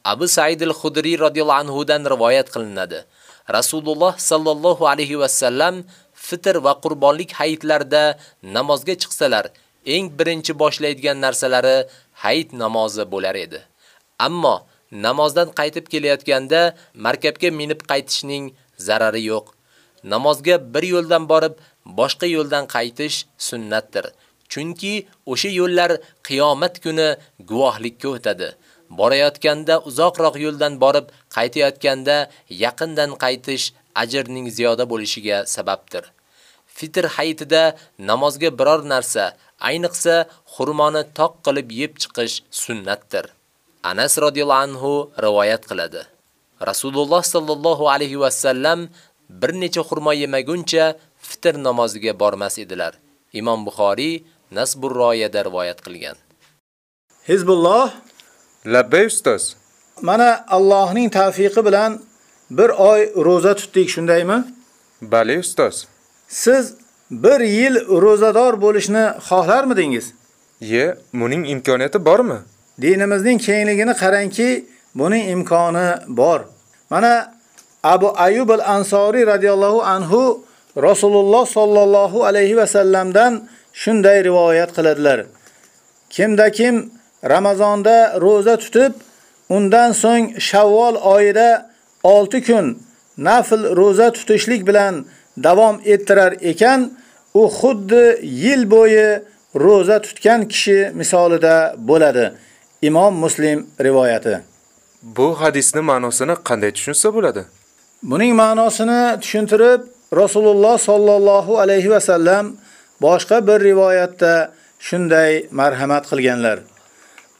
Abu Sa'id al-Khudri radhiyallohu anhu dan rivoyat qilinadi. Rasululloh sallallohu alayhi va sallam fitr va qurbonlik hayitlarida namozga chiqsalar, eng birinchi boshlaydigan narsalari hayit namozi bo'lar edi. Ammo namozdan qaytib kelayotganda markabga minib qaytishning zarari yo'q. Namozga bir yo'ldan borib, boshqa yo'ldan qaytish sunnatdir. Chunki o'sha yo'llar qiyomat kuni guvohlikka o'tadi. Borayotganda uzoqroq yo'ldan borib, qaytayotganda yaqindan qaytish ajrning ziyoda bo'lishiga sababdir. Fitr hayitida namozga biror narsa, ayniqsa xurmoni toq qilib yeb chiqish sunnatdir. Anas radhiyallohu anhu rivoyat qiladi. Rasululloh sallallohu alayhi va sallam bir necha xurmo yemaguncha fitr namoziga bormas edilar. Imom Buxoriy Nasbur Royada rivoyat qilgan. Hizbulloh Labbay ustoz. Mana Allohning tavfiqi bilan bir oy roza tutdik, shundaymi? Bali ustoz. Siz bir yil rozador bo'lishni xohlarmidingiz? Ye, buning imkoniyati bormi? Dinimizning kengligini qarangki, buning imkoni bor. Mana Abu Ayyub al-Ansori radhiyallohu anhu Rasululloh sallallohu alayhi va sallamdan shunday rivoyat qiladilar. Kimda kim Ramazonda roza tutib, undan so'ng Shavvol oyida 6 kun nafl roza tutishlik bilan davom ettirar ekan, u xuddi yil bo'yi roza tutgan kishi misolida bo'ladi. Imom Muslim rivoyati. Bu hadisning ma'nosini qanday tushunsa bo'ladi? Buning ma'nosini tushuntirib Rasululloh sallallohu alayhi va sallam boshqa bir rivoyatda shunday marhamat qilganlar.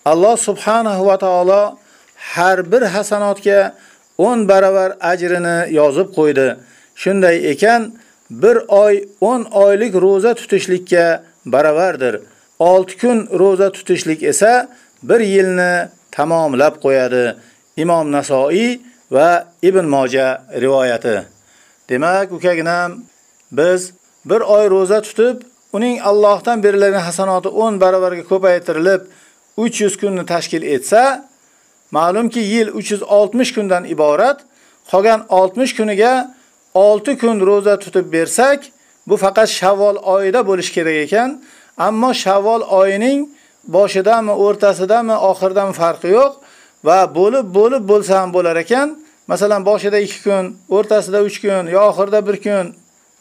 Alloh subhanahu va taolo har bir hasanotga 10 baravar ajrini yozib qo'ydi. Shunday ekan, bir oy 10 oylik roza tutishlikka baravardir. 6 kun roza tutishlik esa bir yilni tamomlab qo'yadi. Imom Nasoiy va Ibn Moja rivoyati. Demak, ukaginam biz bir oy roza tutib, uning Allohdan berilgan hasanoti 10 baravarga ko'paytirilib 300 kunni tashkil etsa, ma'lumki yil 360 kundan iborat, qolgan 60 kuniga 6 kun roza tutib bersak, bu faqat Shavvol oyida bo'lish kerak ekan, ammo Shavvol oyining boshidami, o'rtasidami, oxiridami farqi yo'q va bo'lib bo'lib bo'lsa ham bo'lar ekan. Masalan, boshida 2 kun, o'rtasida 3 kun, yo oxirida 1 kun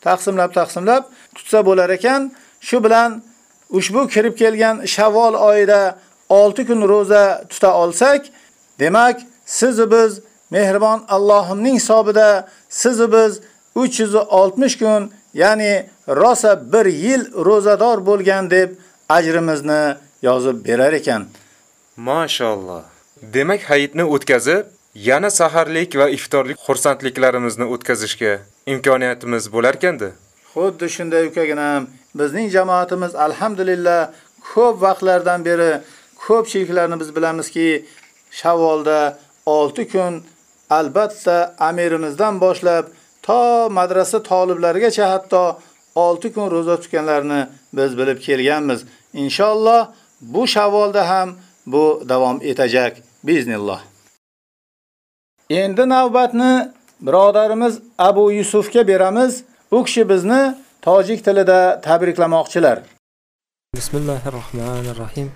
taqsimlab taqsimlab tutsa bo'lar ekan. Shu bilan ushbu kirib kelgan Shavvol oyida 6 kun roza tuta olsak, demak, siz biz mehribon Allohimning hisobida siz biz 360 kun, ya'ni rosa 1 yil rozador bo'lgan deb ajrimizni yozib berar ekan. Mashalloh. Demak, hayitni o'tkazib, yana saharlik va iftorlik xursandliklarimizni o'tkazishga imkoniyatimiz bo'lar ekanda. Xuddi shunday бизнинг bizning jamoatimiz alhamdulillah ko'p vaqtlardan beri ko'pchiliklarni biz bilamizki, Shavvolda 6 kun albatta amirimizdan boshlab to madrasa toliblarigacha hatto 6 kun roza tutganlarni biz bilib kelganmiz. Inshaalloh bu Shavvolda ham bu davom etajak biznillah. Endi navbatni birodarimiz Abu Yusufga beramiz. Bu kishi bizni tojik tilida tabriklamoqchilar. Bismillahirrohmanirrohim.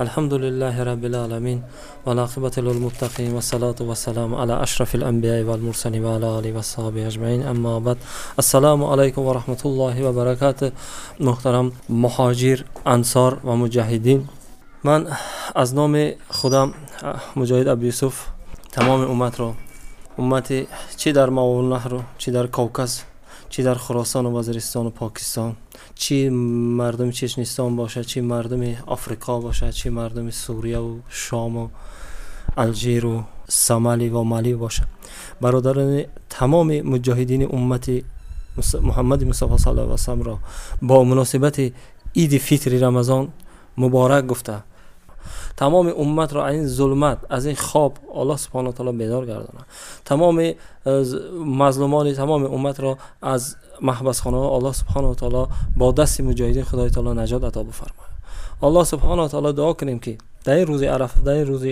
Elhamdülillahi rabbil alamin. Ve lakibetul muttaqin ve salatu ve selam ala ashrafil anbiya'i vel mursalin ve ala alihi ve sahbihi ecmaîn. Amma ba'd. Assalamu alaykum ve rahmetullahi ve berekatuh. Muhterem muhacir, ansar ve mücahidin. من از نام خودم مجاهد ابیوسف تمام امت رو امت چی در ماون نهر رو چی در کوکز و وزیرستان و پاکستان چی مردم چچنستان باشه چی مردم آفریقا باشه چی مردم سوریه و شام و الجیر و سومالی و مالی باشه برادران تمام مجاهدین امت محمد مصطفی صلی الله علیه و سلم را با مناسبت عید فطر رمضان مبارک گفته تمام امت را این ظلمت از این خواب الله سبحانه و تعالی بیدار گرداند تمام مظلومان تمام امت را از محبس خانه الله سبحانه و تعالی با دست مجاهدین خدای تعالی نجات عطا بفرماید الله سبحانه و تعالی دعا کنیم که در این روز عرفه در این روز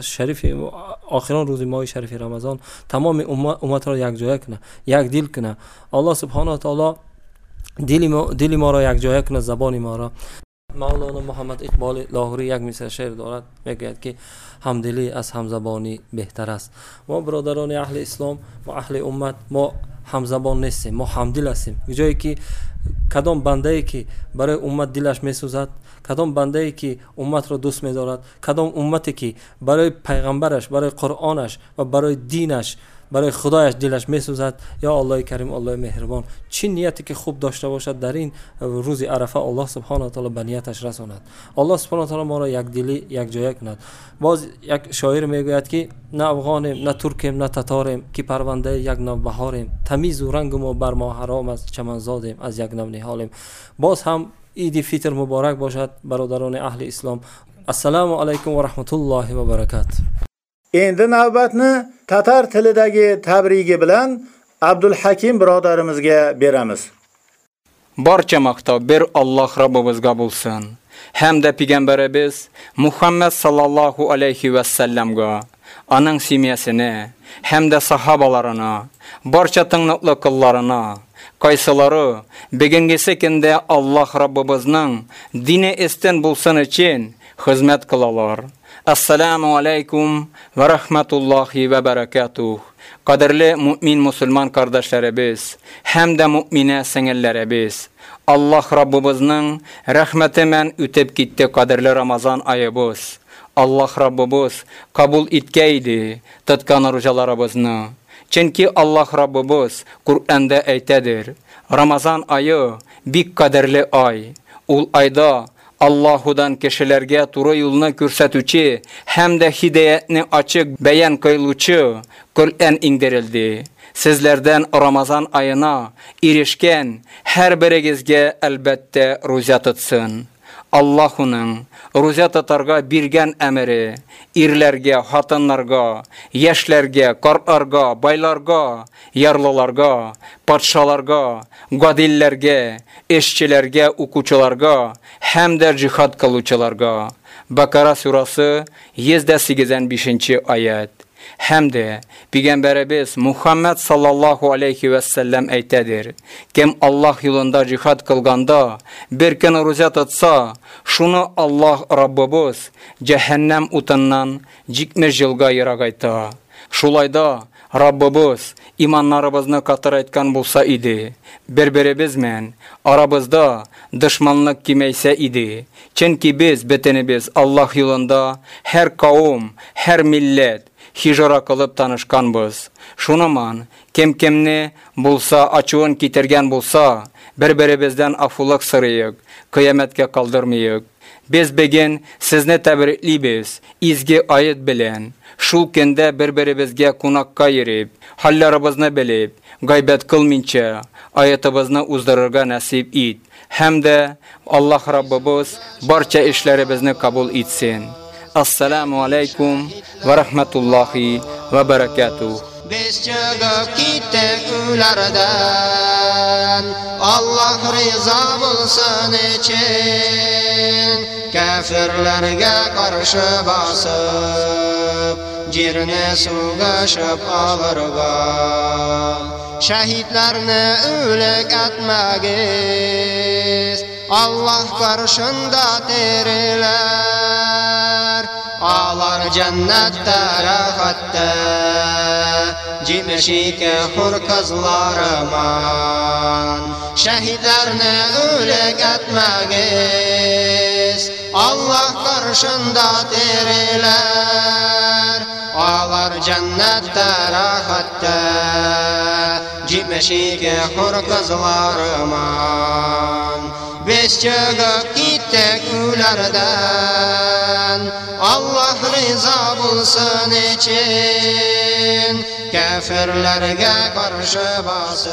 شریف آخران روز ماه شریف رمضان تمام امت را یک جای کنه یک دل کنه الله سبحانه و تعالی دل ما, دل ما را یک جای کنه زبان ما را مولانا محمد اقبال لاهوری یک مثل شعر دارد میگوید که همدلی از همزبانی بهتر است ما برادران اهل اسلام ما اهل امت ما همزبان نیستیم ما همدل هستیم جایی که کدام بنده ای که برای امت دلش میسوزد کدام بنده ای که امت را دوست میدارد کدام امتی که برای پیغمبرش برای قرآنش و برای دینش برای خدایش دلش میسوزد یا الله کریم الله مهربان چی نیتی که خوب داشته باشد در این روز عرفه الله سبحانه و تعالی به نیتش رساند الله سبحانه و تعالی ما را یک دلی یک جای کند باز یک شاعر میگوید که نه افغانیم نه ترکیم نه تتاریم که پرونده یک نو بهاریم تمیز و رنگ ما بر ما حرام است چمن زادیم از یک نو نهالیم باز هم عید فطر مبارک باشد برادران اهل اسلام السلام علیکم و رحمت الله و برکاته Endi navbatni tatar tilidagi tabrigi bilan Барча birodarimizga beramiz. Barcha maqtov bir Alloh Rabbimizga bo'lsin. Hamda payg'ambarimiz Muhammad sallallohu alayhi va sallamga, aning дә hamda барча barcha тыңлыкларына, кайсылары бүгенге секенде Аллах Раббыбызның дине эстен булсын өчен хезмәт кылалар ассаламу алейкум ва рахматуллахи ва баракатух кадерле мумин мусулман кардаштерибиз һәмдә мумина сеңелләребез аллах раббыбызның рәхмәте мән үтеп китте кадерле рамазан айыбыз аллах раббыбыз кабул иткәйди тоткан ружаларыбызны чөнки аллах раббыбыз куръәндә әйтәдер рамазан айы бик кадерле ай ул айда Allohudan kishilarga to'g'ri yo'lni ko'rsatuvchi hamda hidoyatni ochiq bayon qiluvchi Qur'on indirildi. Sizlardan Ramazon oyina erishgan har birigizga albatta ro'za tutsin аллахунун руза татарга берген эмери ирлерге хатындарга яшлерге картларга байларга ярлыларга патшаларга гадиллерге эшчилерге окуучуларга һәмдә жихад кылуучуларга бакара сурасы йөз дә сигезен бешенче аят Хәмде пигамбәрәбез Мухаммад саллаллаху алейхи ва саллям. Кем Аллах юлында джихад кылганда бер кен руза тотса, шуны Аллах Раббыбыз җәһәннәм утыннан җикме җылга ярак айта. Шулайда Раббыбыз иманнарыбызны катыр әйткән булса иде, бер-беребез мен арабызда дошманлык кимәйсә иде. біз бетені біз Аллах юлында һәр каум, һәр милләт хижора кылып танышканбыз. Шунаман кем кемне булса ачуун китерген булса бири бирибизден афулык сырыйык кыяметке калдырмыйык. Биз беген сизни табирлибиз изги айыт белен шул кенде бири бирибизге кунакка ирип халларыбызны билип гайбет кылмыйча айытыбызны уздырырга насип ит. Һәм дә аллах раббыбыз барча эшләребезне кабул итсин Ассаламу алейкум ва рахматуллахи ва баракатух. без чыгып gittik ulardan. Allah риза bulsun için кафирлерге каршы басып жерне сугашып alırgan Şehitlerini үлек etmegiz аллах барышында терилер алар жаннатта рахатта жемешикке хур кызларыман шахидlarni o'lik atmagiz alloh qarshında terilər alar cənnətdə rahatdır Cimşike hur kızlarıman Biz çıkıp gittik ulardan Allah rıza bulsun için Kafirlerge karşı basın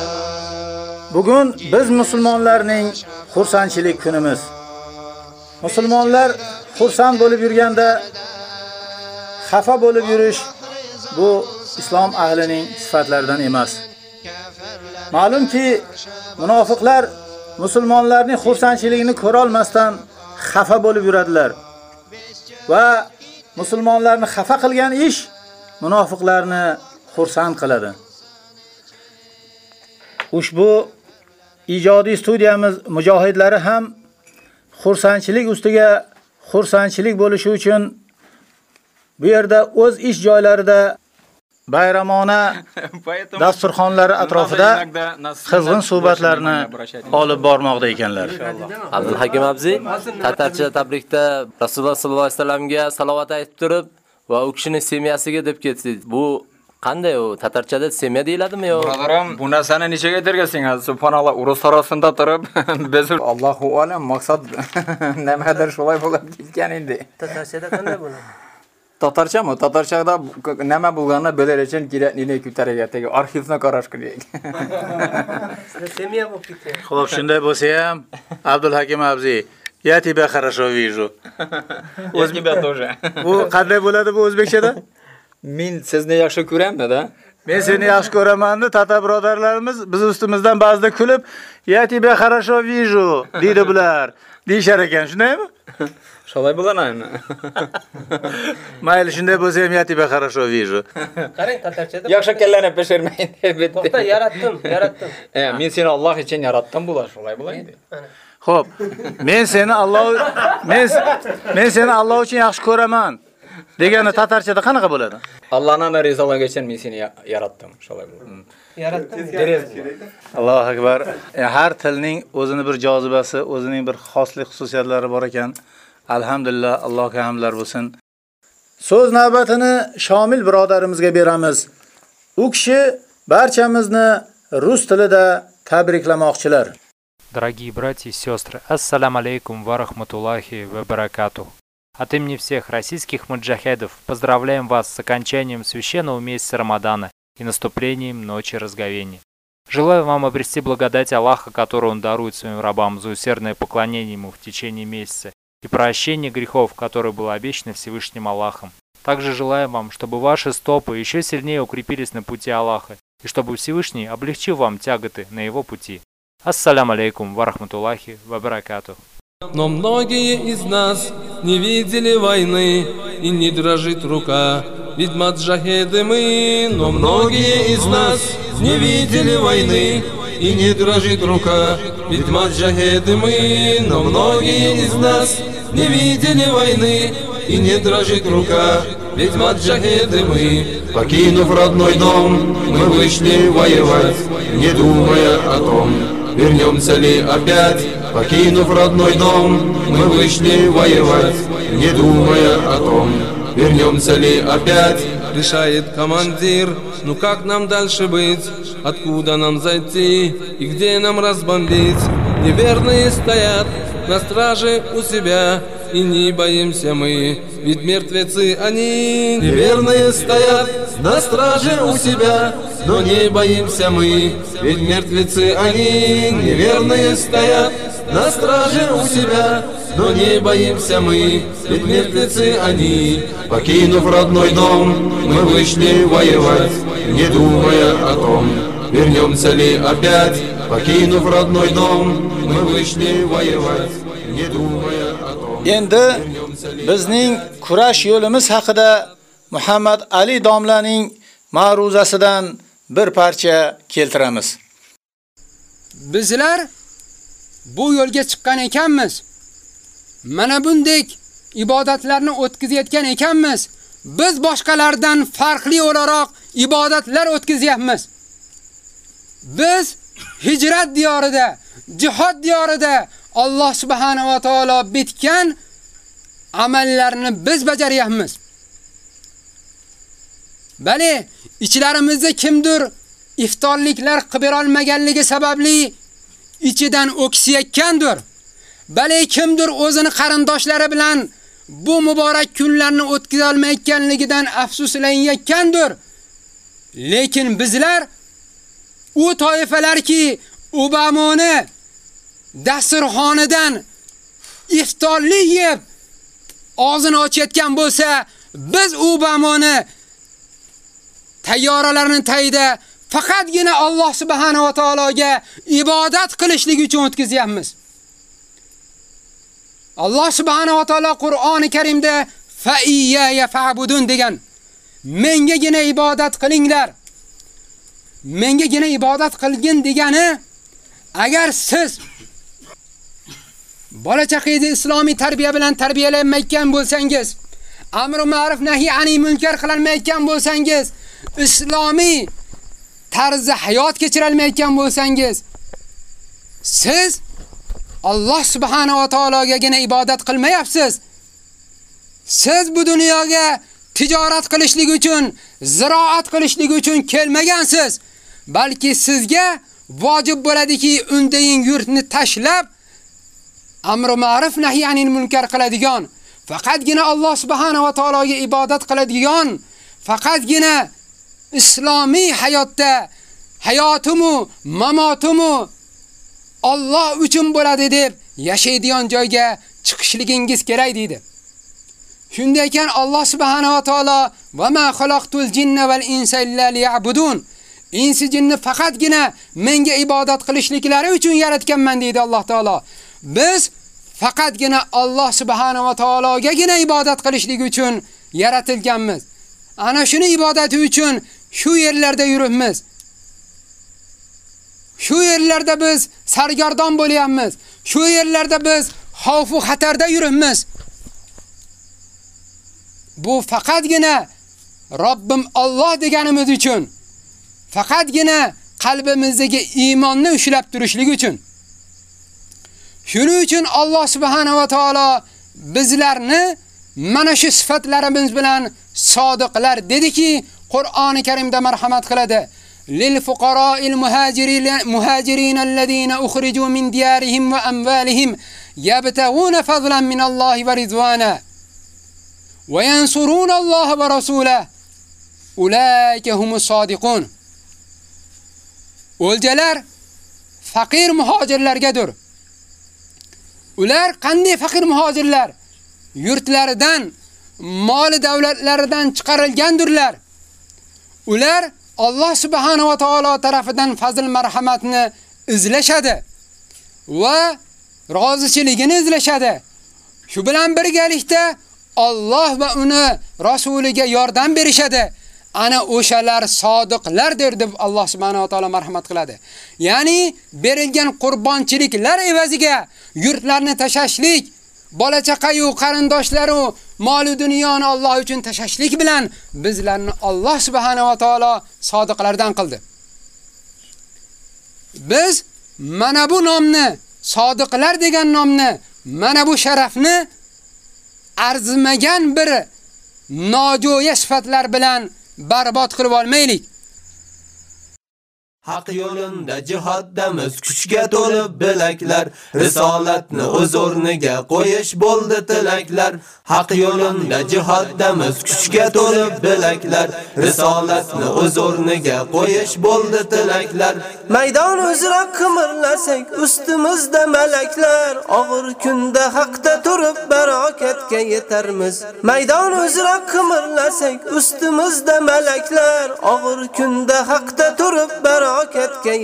Bugun biz musulmonlarning xursandchilik kunimiz. Musulmonlar xursand bo'lib yurganda xafa bo'lib yurish bu islom ahlining sifatlaridan emas. Ma'lumki, munofiqlar musulmonlarning xursandchiligini ko'ra olmasdan xafa bo'lib yuradilar. Va musulmonlarni xafa qilgan ish munofiqlarni xursand qiladi. Ushbu ijodiy studiyamiz mujohidlari ham xursandchilik ustiga xursandchilik bo'lishi uchun bu yerda o'z ish joylarida bayramona *laughs* dasturxonlari atrofida qizg'in suhbatlarni olib bormoqda ekanlar. Abdulhakim Abzi tatarcha tabrikda Rasululloh sollallohu alayhi vasallamga salovat aytib turib va u kishining semyasiga deb ketdi. Bu qanday u tatarchada semya deyiladimi yo? Birodarim, bu narsani nechaga tergasingiz? Subhanalloh, urus arasida turib *laughs* biz Allohu alam maqsad *laughs* nimadir shulay bo'lib ketgan endi. Tatarchada qanday bo'ladi? Tatarchami? Tatarchada nima bo'lganini bilish uchun kerakligini ko'tariga tegi arxivni qarash kerak. Semya bo'lib ketgan. Xo'p, shunday bo'lsa ham Abdulhakim Abzi Я тебя хорошо вижу. Я тебя тоже. Bu qanday bo'ladi bu o'zbekchada? Men sizni yaxshi ko'raman-da. Men seni yaxshi ko'raman-da, tata birodarlarimiz biz ustimizdan ba'zida kulib, "Я тебя хорошо вижу" deydi bular. Deyshar ekan, shundaymi? Sholay bo'lanaymi? Mayli, shunday bo'lsa ham "Я тебя хорошо вижу". Qarang, tatarchada. Yaxshi kallani pishirmayin deb bitta. To'xta, yaratdim, yaratdim. E, men seni Alloh uchun yaratdim bular, shulay bo'laydi. Xo'p, men seni Alloh men men seni Alloh uchun yaxshi ko'raman. degani tatarchada qanaqa bo'ladi? Allohning rizoligi uchun men seni yaratdim, shulay bo'ladi. Yaratdim. Allohu akbar. Har tilning o'zini bir jozibasi, o'zining bir xoslik xususiyatlari bor ekan. Alhamdulillah, Allohga hamdlar bo'lsin. So'z navbatini Shomil birodarimizga beramiz. U kishi barchamizni rus tilida tabriklamoqchilar. Дорогие братья и сестры, ассаламу алейкум ва рахматуллахи ва баракату. От имени всех российских маджахедов поздравляем вас с окончанием священного месяца Рамадана и наступлением ночи разговения. Желаю вам обрести благодать Аллаха, которую Он дарует своим рабам за усердное поклонение Ему в течение месяца, и прощение грехов, которое было обещано Всевышним Аллахом. Также желаю вам, чтобы ваши стопы еще сильнее укрепились на пути Аллаха, и чтобы Всевышний облегчил вам тяготы на Его пути. Ассаляму алейкум ва рахматуллахи ва баракатух. Но многие из нас не видели войны, и не дрожит рука ведь маджахеды мы, но многие из нас не видели войны, и не дрожит рука, ведь маджахеды мы, но многие из нас не видели войны, и не дрожит рука, ведь маджахеды мы. Покинув родной дом, мы вышли воевать, не думая о том, вернемся ли опять. Покинув родной дом, мы вышли воевать, не думая о том, вернемся ли опять. Решает командир, ну как нам дальше быть, откуда нам зайти и где нам разбомбить. Неверные стоят на страже у себя, и не боимся мы, ведь мертвецы они. Неверные стоят на страже у себя, но не боимся мы, ведь мертвецы они. Неверные стоят на страже у себя, но не боимся мы, ведь мертвецы они. Покинув родной дом, мы вышли воевать, не думая о том, вернемся ли опять. Покинув родной дом, мы вышли воевать, не думая о том. Endi bizning kurash yo'limiz haqida Muhammad Ali domlaning ma'ruzasidan bir parcha keltiramiz. Bizlar bu yo'lga chiqqan ekanmiz. Mana bundek ibodatlarni o'tkazayotgan ekanmiz. Biz boshqalardan farqli o'laroq ibodatlar o'tkazyapmiz. Biz hijrat diyorida, jihad diyorida Alloh subhanahu va taolo bitgan amallarni biz bajaryapmiz. Bali, ichlarimizda kimdir iftorliklar qilib olmaganligi sababli ichidan o'ksiyotgandir. Bali kimdir o'zini qarindoshlari bilan bu muborak kunlarni o'tkaza olmayotganligidan afsuslanayotgandir. Lekin bizlar u toifalarki Ubamoni dasturxonidan iftorlik yeb og'zini ochayotgan bo'lsa, biz Ubamoni tayyoralarini tayida faqatgina Alloh subhanahu va taologa ibodat qilishlik uchun o'tkazyapmiz. Alloh subhanahu va taolo Qur'oni Karimda fa iyya fa'budun degan. Mengagina ibodat qilinglar. Mengagina ibodat qilgin degani agar siz bola chaqangizni islomiy tarbiya bilan tarbiyalanmayotgan bo'lsangiz, amr-u ma'ruf nahi anil munkar qilinmayotgan bo'lsangiz, islomiy tarzda hayot kechirolmayotgan bo'lsangiz, siz Alloh subhanahu va taologagina ibodat qilmayapsiz. Siz bu dunyoga tijorat qilishlik uchun, ziroat qilishlik uchun kelmagansiz, balki sizga vojib bo'ladiki, undayin yurtni tashlab amr ma'ruf nahy anil munkar qiladigan, faqatgina Alloh subhanahu va taologa ibodat qiladigan, faqatgina islomiy hayotda hayotimu, mamotimu Alloh uchun bo'ladi deb yashaydigan joyga chiqishligingiz kerak deydi. Shunday ekan Alloh subhanahu va taolo va ma xalaqtul jinna val insa illa liya'budun. Insi jinni faqatgina menga ibodat qilishliklari uchun yaratganman deydi Alloh taolo. Biz faqatgina Alloh subhanahu va taologagina ibodat qilishlik uchun yaratilganmiz. Ana shuni ibodati uchun shu yerlarda yuribmiz. Shu yerlarda biz sargardon bo'lyapmiz. Shu yerlarda biz xavf va xatarda yuribmiz. Bu faqatgina Robbim Alloh deganimiz uchun, faqatgina qalbimizdagi iymonni ushlab turishlik uchun. Shuning uchun Alloh subhanahu va taolo bizlarni mana shu sifatlarimiz bilan sodiqlar dediki, Qur'oni Karimda marhamat qiladi. Lil fuqaroil muhajirin allazina ukhriju min diyarihim va amwalihim yabtaguna fadlan min Allohi va rizwana va yansuruna Alloha va rasulahu ulayka humus sodiqun. O'ljalar faqir muhojirlargadir. Ular qanday faqir muhojirlar? Yurtlaridan, moli davlatlaridan chiqarilgandirlar. Ular Alloh subhanahu va taolo tarafidan fazl marhamatni izlashadi va rozichiligini izlashadi. Shu bilan birgalikda Alloh va uni rasuliga yordam berishadi. Ana o'shalar sodiqlardir deb Alloh subhanahu va taolo marhamat qiladi. Ya'ni berilgan qurbonchiliklar evaziga yurtlarni tashashlik, bola chaqa chaqayu qarindoshlaru mol dunyoni Alloh uchun tashashlik bilan bizlarni Alloh subhanahu va taolo sodiqlardan qildi. Biz mana bu nomni, sodiqlar degan nomni, mana bu sharafni arzimagan bir nojo'ya sifatlar bilan barbod qilib olmaylik. Haq yo'linda jihoddamiz kuchga to'lib bilaklar. Risolatni o'z o'rniga qo'yish bo'ldi tilaklar. Haq yo'linda jihoddamiz kuchga to'lib bilaklar. Risolatni o'z o'rniga qo'yish bo'ldi tilaklar. Maydon uzra qimirlasak ustimizda malaklar. Og'ir kunda haqda turib barokatga yetarmiz. Maydon uzra qimirlasak ustimizda malaklar. Og'ir kunda haqda turib barokatga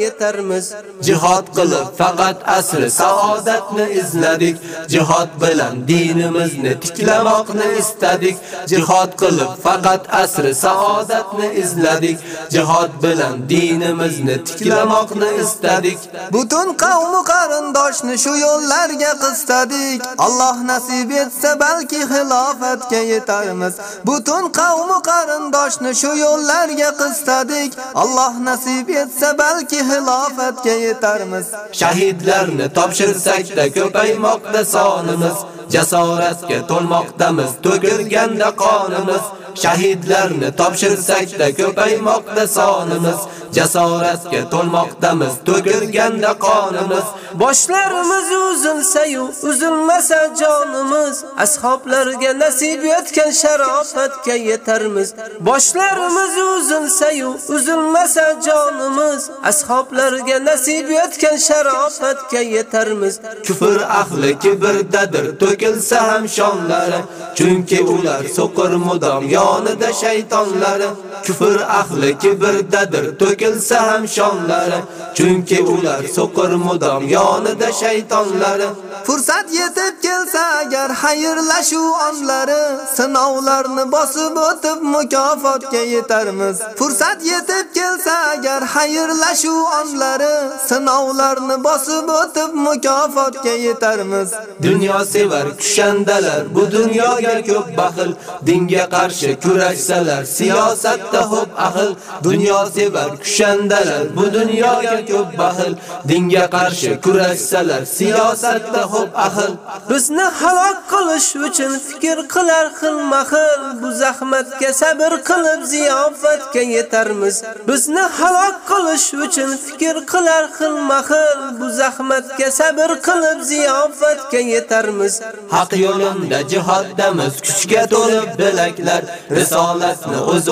yetarmiz. Jihad qilib faqat asri saodatni izladik. Jihad bilan dinimizni tiklamoqni istadik. Jihad qilib faqat asri saodatni izladik. Jihad bilan dinimizni tiklamoqni istadik. Butun qavm qarindoshni shu yo'llarga qistadik Alloh nasib etsa balki xilofatga yetarmiz. Butun qavm qarindoshni shu yo'llarga qistadik Alloh nasib etsa balki hilafetke yetarmiz. Shahidlarni topshirsak-da ko'paymoqda sonimiz. Jasoratga to'lmoqdamiz to'kilganda qonimiz. Shahidlarni topshirsak-da ko'paymoqda sonimiz. Jasoratga to'lmoqdamiz to'kilganda qonimiz. Boshlarimiz uzilsa-yu uzilmasa jonimiz. Ashoblarga nasib etgan sharofatga yetarmiz. Boshlarimiz uzilsa-yu uzilmasa jonimiz. Ashoblarga nasib etgan sharofatga yetarmiz. Kufr ahli kibrdadir to'kilsa ham shonlari. Chunki ular so'qir mudom yonida shaytonlari Kufr ahli kibrdadir to'kilsa ham shonlari. Chunki ular so'qir mudom yonida shaytonlari. Fursat yetib kelsa agar xayrlashuv onlari sinovlarni bosib o'tib mukofotga yetarmiz. Fursat yetib kelsa agar xayrlashuv onlari sinovlarni bosib o'tib mukofotga yetarmiz. Dunyo sevar kushandalar bu dunyoga ko'p baxil. Dinga qarshi kurashsalar siyosatda ho'p ahil. Dunyo sevar kushandalar bu dunyoga ko'p baxil. Dinga qarshi kurashsalar siyosatda ho'p ahil. Bizni halok qilish uchun fikr qilar xilma-xil bu zahmatga sabr qilib ziyofatga yetarmiz. Bizni halok qilish uchun fikr qilar xilma-xil bu zahmatga sabr qilib ziyofatga yetarmiz. Haq yo'linda jihoddamiz kuchga to'lib bilaklar. Risolatni o'z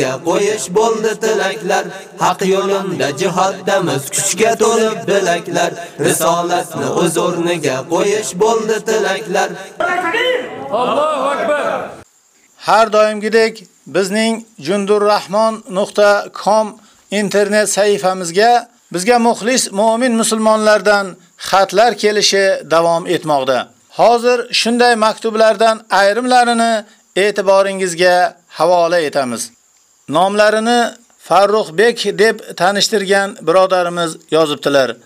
o'rniga qo'yish bo'ldi tilaklar haq yo'linda jihoddamiz kuchga to'lib bilaklar risolatni o'z o'rniga qo'yish bo'ldi tilaklar Allohu akbar har doimgidek bizning jundurrahmon.com internet sahifamizga bizga muxlis mu'min musulmonlardan xatlar kelishi davom etmoqda. Hozir shunday maktublardan ayrimlarini e'tiboringizga havola etamiz. Nomlarini Farruxbek deb tanishtirgan birodarimiz yozibdilar.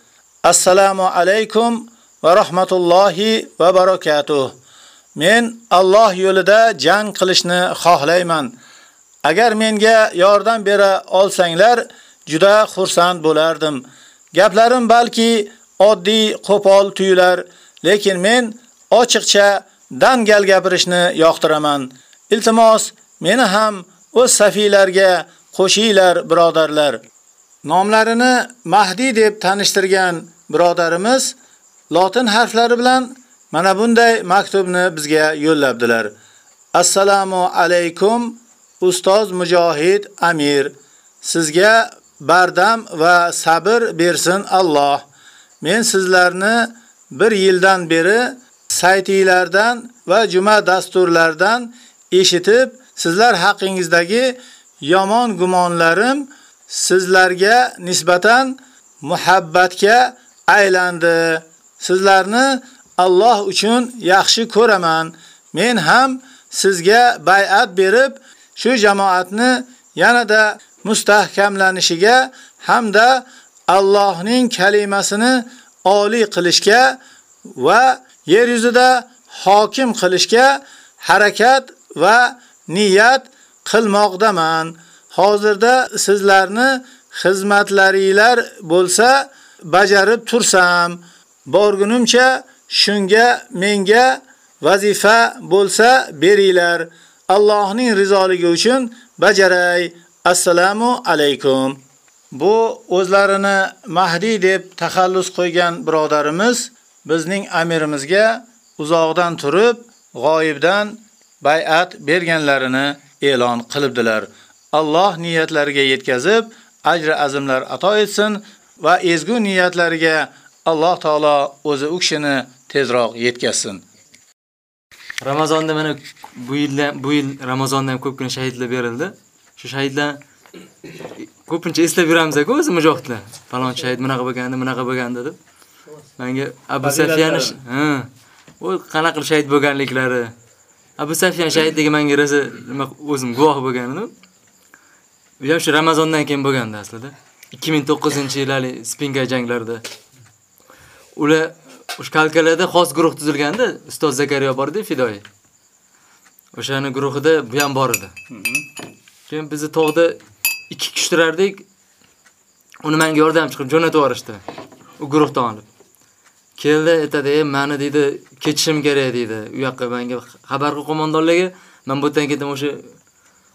Assalomu alaykum va rahmatullohi va barakatuh. Men Alloh yo'lida jang qilishni xohlayman. Agar menga yordam bera olsanglar, juda xursand bo'lardim. Gaplarim balki oddiy qo'pol tuyular, lekin men ochiqcha dangal gapirishni yoqtiraman. Iltimos, meni ham o'z safiylarga qo'shinglar, birodarlar. Nomlarini Mahdi deb tanishtirgan birodarimiz lotin harflari bilan mana bunday maktubni bizga yo'llabdilar. Assalomu alaykum ustoz Mujohid Amir. Sizga bardam va sabr bersin Alloh. Men sizlarni 1 yildan beri saytinglardan va juma dasturlardan eshitib, sizlar haqingizdagi yomon gumonlarim sizlarga nisbatan muhabbatga aylandi. Sizlarni Alloh uchun yaxshi ko'raman. Men ham sizga bay'at berib, shu jamoatni yanada mustahkamlanishiga hamda Allohning kalimasini oliy qilishga va yer yuzida hokim qilishga harakat va niyat qilmoqdaman. Hozirda sizlarni xizmatlaringlar bo'lsa bajarib tursam, borgunimcha shunga menga vazifa bo'lsa beringlar. Allohning rizoligi uchun bajaray. Assalomu alaykum. Bu o'zlarini Mahdi deb taxallus qo'ygan birodarimiz bizning amirimizga uzoqdan turib g'oyibdan bay'at berganlarini e'lon qilibdilar. Alloh niyatlariga yetkazib, ajr azimlar ato etsin va ezgu niyatlariga Alloh taolo o'zi u kishini tezroq yetkazsin. Ramazonda mana bu yil bu yil Ramazonda ham ko'pgina shahidlar berildi. Shu shahidlar ko'pincha eslab yuramiz-ku o'zi mujohidlar. Falon shahid bunaqa bo'lgandi, bunaqa bo'lgandi deb. Menga Abu Safyan ha, u qanaqa qilib shahid bo'lganliklari. Abu Safyan shahidligi menga rosa nima o'zim guvoh bo'lganim. Bu ham shu Ramazondan keyin bo'lgandi aslida. 2009-yil hali Spinga janglarida. Ular o'sha kalkalarda xos guruh tuzilganda, ustoz Zakariya bordi, Fidoyi. O'shani guruhida bu ham bor edi. Keyin bizni tog'da ikki kishi turardik. Uni menga yordamchi qilib jo'natib yuborishdi. U guruhdan olib. Keldi, aytadi, "Ey, e, meni deydi, ketishim kerak" deydi. U yoqqa menga xabar qil qo'mondonlarga, men bu yerdan ketdim o'sha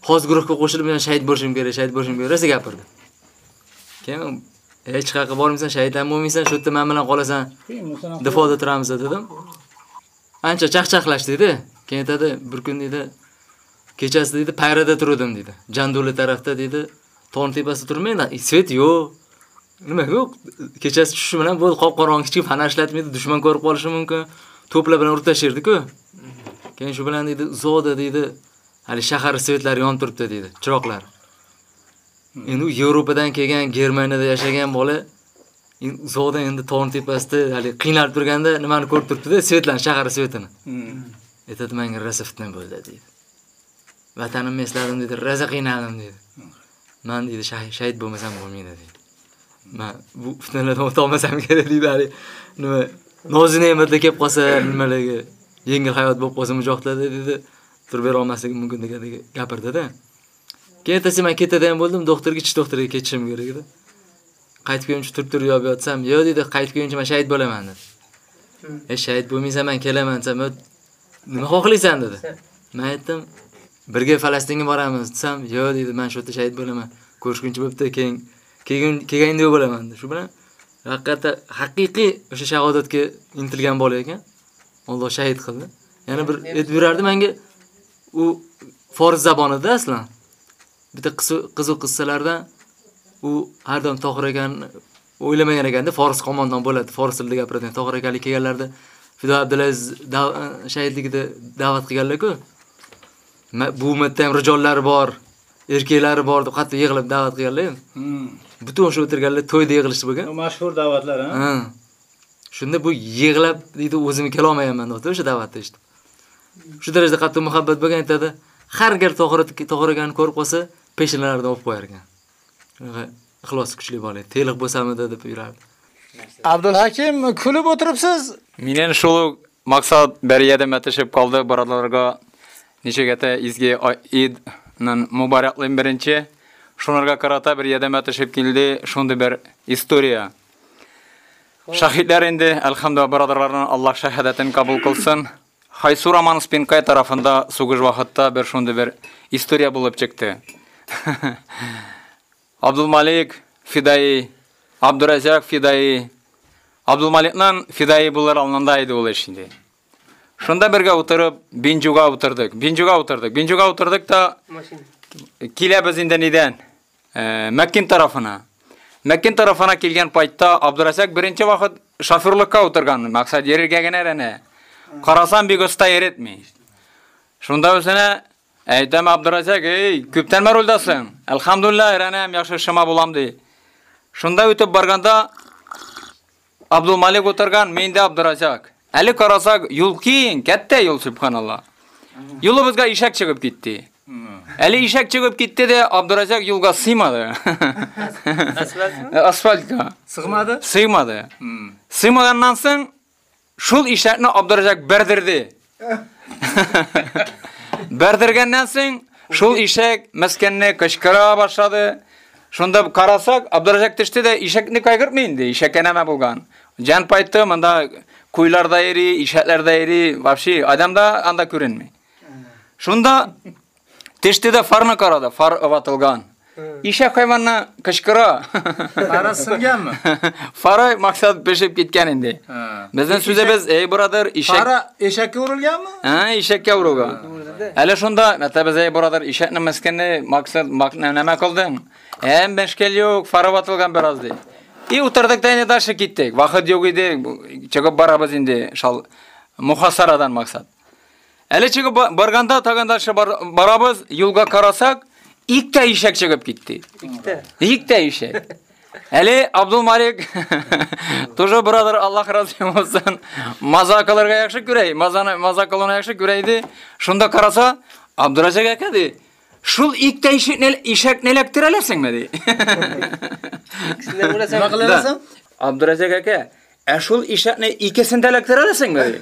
xos guruhga qo'shilib men shahid bo'lishim kerak, shahid bo'lishim kerak, rosa gapirdi. Keyin e, hech qayerga bormaysan, shahid ham bo'lmaysan, shu yerda men bilan qolasan. Difoda turamiz анча Ancha chaqchaqlashdi кийин Keyin бир bir дейди dedi, kechasi dedi, payrada turdim dedi. Janduli tarafda dedi, tog' tepasida turmayman, e, svet жок Nima yo'q? Kechasi tushishi bilan bu qop-qorong'i kichik fanar ishlatmaydi, dushman ko'rib qolishi mumkin. To'plar bilan urtashirdi-ku. Keyin shu bilan dedi, uzoqda dedi, hali shahar svetlari yonib dedi, chiroqlar. Endi u Yevropadan kelgan, Germaniyada yashagan bola uzoqdan endi tog' tepasida hali qiynalib turganda nimani ko'rib turibdi-da, svetlarni, shahar svetini. Aytadi, menga rosa fitna bo'ldi dedi. Vatanimni esladim dedi, rosa qiynaldim dedi. Men dedi, shahid bo'lmasam bo'lmaydi dedi. Bu fitnalardan o'ta olmasam *laughs* kerak deydi hali. Nima nozi ne'matlar kelib qolsa, nimalarga yengil hayot bo'lib qolsa mujohidlarda dedi, turib bera olmasligi mumkin degan gapirdi-da. Keyin ertasi men ketadigan bo'ldim, doktorga, ichki doktorga ketishim kerak edi. Qaytib kelguncha turib-turib yo'q yotsam, "Yo'q" dedi, "Qaytib kelguncha men shahid bo'laman" dedi. "E, shahid bo'lmaysan, men kelaman" desam, "Nima xohlaysan?" dedi. Men aytdim, "Birga Falastinga boramiz" desam, "Yo'q" dedi, "Men shu yerda shahid bo'laman. Ko'rishguncha bo'pti, keyin keyin kelganda yo'q bo'laman" dedi. Shu bilan haqiqatda haqiqiy o'sha shahodatga intilgan bola ekan. Alloh shahid qildi. Yana bir aytib yurardi menga u fors zabonida aslan. Bitta qiziq qissalardan u har doim Tohir ekan o'ylamagan ekanda fors qo'mondon bo'ladi, fors tilida gapiradigan Tohir akalik kelganlarda Fido Abdulaziz shahidligida da'vat qilganlar-ku. Bu ummatda ham rijollari bor, erkaklari bor deb qattiq yig'ilib da'vat qilganlar. Butun o'sha o'tirganlar to'yda yig'ilish bo'lgan. Mashhur da'vatlar, ha? Shunda bu yig'lab deydi, o'zim kela olmayapman deb o'sha da'vatda eshitdim. Shu darajada qattiq muhabbat bo'lgan aytadi. Har gal akani ko'rib qolsa, peshinalaridan o'pib qo'yar ekan. Ixlos kuchli bola, teliq bo'lsamida deb yurardi. Abdulhakim kulib o'tiribsiz. Menen shu maqsad beriyada matashib qoldi birodarlarga nechagata izgi Eid'nin muborakligini birinchi shunlarga шунарга карата бир ярдәм тишепкилди шундый бир история. Шахидлер инде әлхамдулла барадарларны алла шахадатын кабул кылсын. Пен манспинкай тарафында сугыш вакытта бир шундый бир история булып чыкты. *laughs* Абдулмалик фидаи абдуразак фидаи абдулмаликтан фидаи булар алынында иде ул эш инде. Шунда бирге утырып бинжуга утырдык. Бинжуга утырдык. Бинжуга утырдык да киләбез инде нидән? маккин тарапына маккин тарапына келген пайтта абдурасак биринчи убакыт шоферлукка отурган максат эркегине эрене карасам бик ыста эретмиш шунда өзүнө айтам абдыразак эй күптөн рулдасың алхамдулилла эранем жакшы шыма булам дей шунда өтүп барганда абдулмалик отурган мен да абдыразак али карасак юл киң катта юл субханалла юлубузга ишек чыгып кетти Ali eshak chiqib ketdi-da, Abdurazak yo'lga siymadi. Asfaltga. Sig'madi? Sig'madi. Sig'magandan so'ng shul eshakni Abdurazak berdirdi. Berdirgandan so'ng shul eshak maskanni qishqira boshladi. Shunda qarasak, Abdurazak tishdida eshakni qayg'irmaydi. Eshakka nima bo'lgan? Jan paytda menda qo'ylarda eri, eshaklarda eri, вообще odamda anda ko'rinmaydi. Shunda tishdida farni qaradi, far avatilgan. Eshak hayvonni qishqira. Fara singanmi? Fara maqsad peshib ketgan endi. Bizning so'zda biz, ey birodar, eshak Fara eshakka urilganmi? Ha, eshakka urilgan. Hali shunda, mata biz ey birodar, eshakni maskanni maqsad nima qilding? Hem mashkal yo'q, fara avatilgan biroz deydi. И o'tirdik da endi dashi ketdik. Vaqt yo'q edi. Chiqib boramiz endi shal muhasaradan maqsad. Hali chiqib borganda tagandashi boramiz, yo'lga qarasak, ikkita eshak chiqib ketdi. Ikkita. Ikkita eshak. Hali *laughs* Abdul Malik тоже *laughs* birodar Alloh rozi bo'lsin. Maza qilarga yaxshi ko'ray, mazani maza qilishni yaxshi ko'raydi. Shunda qarasa, Abdurazak aka dedi, Shul ikkita eshakni eshak nelaktira olasizmi dedi. Nima qila Abdurazak aka, "A shul eshakni ikkisini talaktira olasizmi?" *laughs* dedi.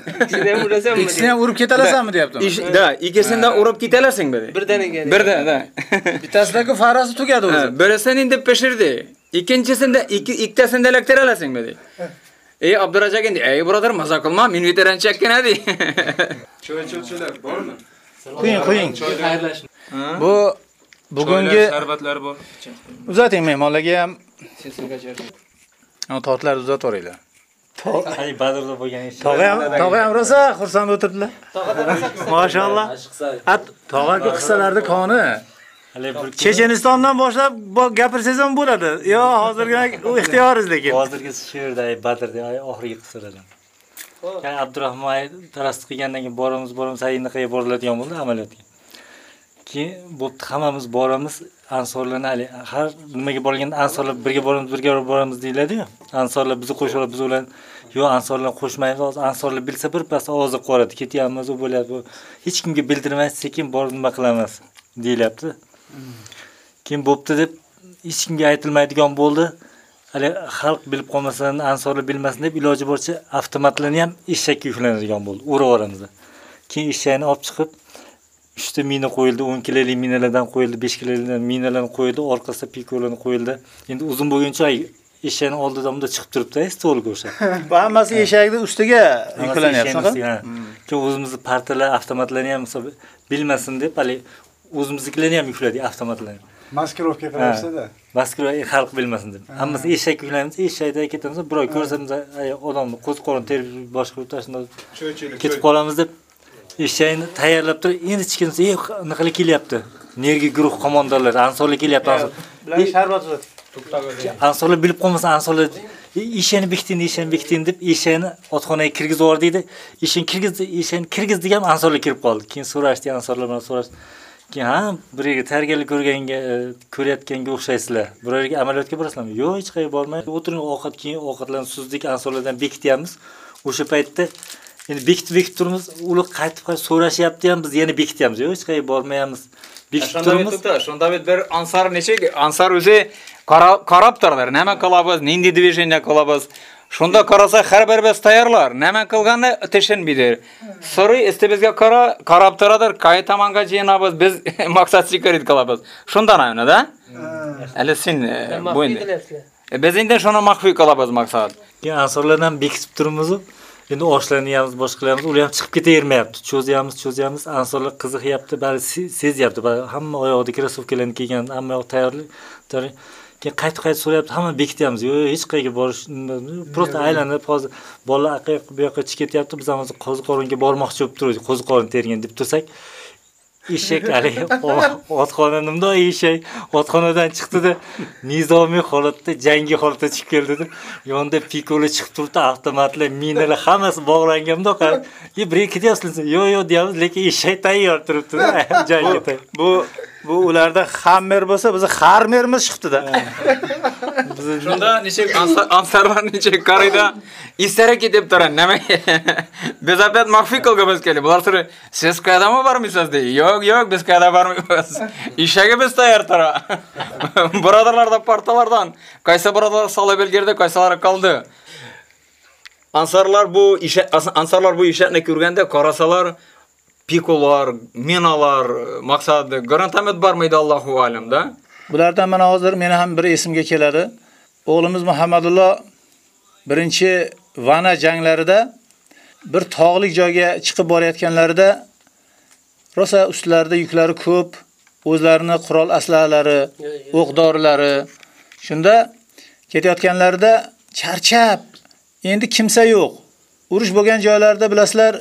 Ikkisini ham urib keta olasanmi deyapti. Da, ikkisini da urib keta olasizmi dedi. Birdan ekan. Birda, da. *laughs* Bittasidagi farasi tugadi o'zi. Birisini endi pishirdi. Ikkinchisini ikki ikkitasini talaktira olasizmi dedi. Ey Abdurazak endi, "Ey birodar, maza qilma, men veteran chakkina" dedi. *laughs* Choy-cho'chilar bormi? Qo'ying, qo'ying. Bu bugungi sharbatlar bor. uzating mehmonlarga ham tortlarni uzataveringlar. Ay Badrda bo'lgan ish. Tog'a ham, tog'a ham rosa xursand o'tirdilar. Mashallah. At tog'aki qissalarni koni. Chechenistondan boshlab bo- gapirsangiz ham bo'ladi. Yo, hozirgi u ixtiyoringiz lekin. Hozirgi she'rda ay Badrda ay oxirgi qissalardan. Yani Abdurahmon ay tarast qilgandan keyin boramiz, boramiz, ayniqaga boriladigan bo'ldi amaliyotga. Keyin bo'pti, hammamiz boramiz, ansorlarni hali har nimaga borganda ansorlar birga boramiz, birga boramiz deyiladi-yu. Ansorlar bizni qo'shib biz ular yo ansorlar qo'shmaymiz, hozir ansorlar bilsa birpas ovozi qo'yadi, ketyapmiz, u bo'lyapti. bu. Hech kimga bildirmay sekin borib nima qilamiz deyilyapti. Keyin bo'pti deb hech kimga aytilmaydigan bo'ldi. Hali xalq bilib qolmasin, ansorlar bilmasin deb iloji boricha avtomatlarni ham eshakka yuklanadigan bo'ldi. Keyin eshakni olib chiqib 3 ta mina qo'yildi, 10 kilolik minalardan qo'yildi, 5 kilolik minalardan qo'yildi, orqasida pikolarni qo'yildi. Endi uzun bo'lguncha eshakni oldida unda chiqib turibdi, stolga o'sha. Bu *laughs* hammasi eshakning ustiga yuklanyapti, shunaqa? Keyin o'zimizni partiyalar, avtomatlarni ham hisob bilmasin deb hali o'zimiznikilarni ham yukladik avtomatlarni. Maskirovka qilyapsizda. Maskirova xalq bilmasin deb. Hammasi eshak yuklaymiz, eshakda ketamiz, birov ko'rsa biz ay, odamni qo'z qo'lini terib boshqa tashlab ketib qolamiz deb eshakni tayyorlab turib, endi chiqamiz, ey, nima qilib kelyapti? Nergi guruh qo'mondonlari, ansorlar kelyapti. Ansor. Bilan sharbat uzating. Ansorlar bilib qolmasa, ansorlar eshakni bekiting, eshakni bekiting deb eshakni otxonaga kirgizib yubordiydi. Eshakni kirgizdi, eshakni kirgizdi ham ansorlar kirib qoldi. Keyin so'rashdi, ansorlar bilan so'rashdi. Keyin ha, birga tayyorgarlik ko'rganga, ko'rayotganga o'xshaysizlar. Birorga amaliyotga borasizlarmi? Yo'q, hech qayerga bormaydi. O'tiring, ovqat keyin ovqatlarni suzdik, ansorlardan bekityapmiz. O'sha paytda endi bekitib bekitib turmiz, ular qaytib qaytib so'rashyapti ham, biz yana bekityapmiz. Yo'q, hech qayerga bormayapmiz. Bekitib turmiz. Shunda bir ansar necha ansar o'zi qarab turdilar. Nima qilamiz, nindi движение qilamiz. Shunda qarasa har bir biz tayyorlar. Nima qilganni tishunmaydi. So'ri istibizga qara, qarab turadir, qay tomonga jinamiz, biz *laughs* maqsadchi qarit qilamiz. Shundan aynada. Hali sen bu endi. Biz endi shuni maxfiy qilamiz maqsad. Keyin ansorlardan bekitib turmiz. Endi oshlarni yeyamiz, boshqalarimiz, ular ham chiqib ketavermayapti. Cho'zyapmiz, cho'zyapmiz, ansorlar qiziqyapti, bari sezyapti. Bari hamma oyog'ida krossovkalarni kiygan, hamma yoq tayyorlik. Keyin qaytib qaytib so'rayapti, hamma bekityapmiz. Yo'q, hech qayerga borish, просто aylanib hozir bolalar aqyoq bu yoqqa chiqib ketyapti, biz ham qo'ziqoringa bormoqchi bo'lib turdik, qo'ziqorin tergan deb tursak, eshak haligi otxona nimda eshak. Otxonadan chiqdida nizomiy holatda jangi holatda chiqib keldida yonida pikolar chiqib turibdi avtomatlar minalar hammasi bog'langan bunaqa e birga ketyapsizlar yo'q yo'q deyapmiz lekin eshak tayyor turibdida *laughs* jangga bu ularda hammer bo'lsa, *laughs* biz harmerimiz chiqibdi-da. Shunda nechek ansarlar nechek qarayda istaraki deb turadi. Nima? Biz opet maxfiy qilganmiz keling. Bular sira siz qayerdami bormisiz de. Yo'q, yo'q, biz qayerda bormaymiz. *laughs* Ishaga biz tayyor tura. *laughs* Birodarlarda portalardan qaysi birodar sola belgirdi, qaysilar qoldi. Ansarlar bu ish ansarlar bu ishni ko'rganda qarasalar pikolar, minalar, maqsad garantamit bormaydi Allohu alamda. Bulardan mana hozir meni ham bir esimga keladi. O'g'limiz Muhammadullo birinchi Vana janglarida bir tog'lik joyga chiqib borayotganlarida rosa ustlarida yuklari ko'p, o'zlarini qurol aslahalari, o'q-dorilari. Shunda ketayotganlarida charchab, endi kimsa yo'q. Urush bo'lgan joylarda bilasizlar,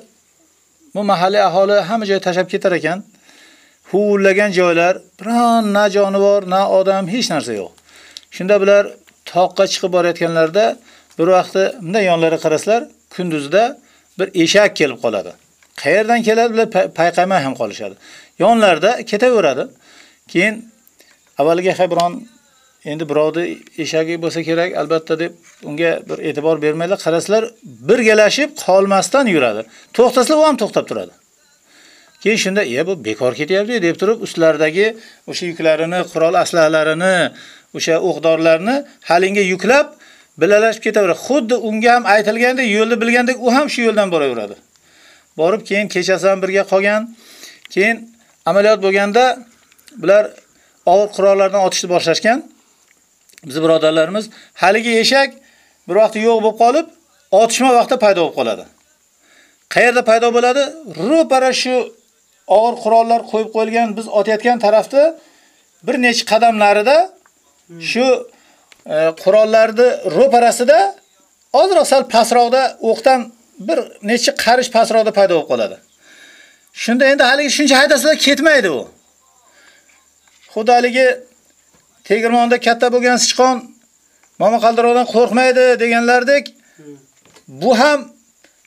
bu mahalliy aholi hamma joy tashab ketar ekan. Huvillagan joylar, biron na jonivor, na odam, hech narsa yo'q. Shunda bular toqqa chiqib borayotganlarida bir vaqti bunday yonlariga qaraslar, kunduzda bir eshak kelib qoladi. Qayerdan keladi bular payqamay ham qolishadi. Yonlarda ketaveradi. Keyin avvaliga haybiron endi birovni eshagi bo'lsa kerak albatta deb unga bir e'tibor bermaylar. Qaraslar birgalashib qolmasdan yuradi. To'xtasalar u ham to'xtab turadi. Keyin shunda, e bu bekor ketyapti" deb turib ustlaridagi o'sha yuklarini, qurol aslahalarini, o'sha o'qdorlarni halinga yuklab bilalashib ketaveradi. Xuddi unga ham aytilgandek, yo'lni bilgandek u ham shu yo'ldan boraveradi. Borib keyin kechasi ham birga qolgan. Keyin amaliyot bo'lganda bular og'ir qurollardan otishni boshlashgan. Biz birodarlarimiz haligi eshak bir vaqt yo'q bo'lib qolib, otishma vaqtida paydo bo'lib qoladi. Qayerda paydo bo'ladi? Ro'para shu og'ir qurollar qo'yib qo'yilgan biz otayotgan tarafda bir necha qadamlarida shu e, qurollarni ro'parasida ozroq sal pastroqda o'qdan bir necha qarish pastroqda paydo bo'lib qoladi. Shunda endi haligi shuncha haydasalar ketmaydi u. Xuddi haligi tegirmonda katta bo'lgan sichqon Mama qaldiroqdan qo'rqmaydi deganlardek bu ham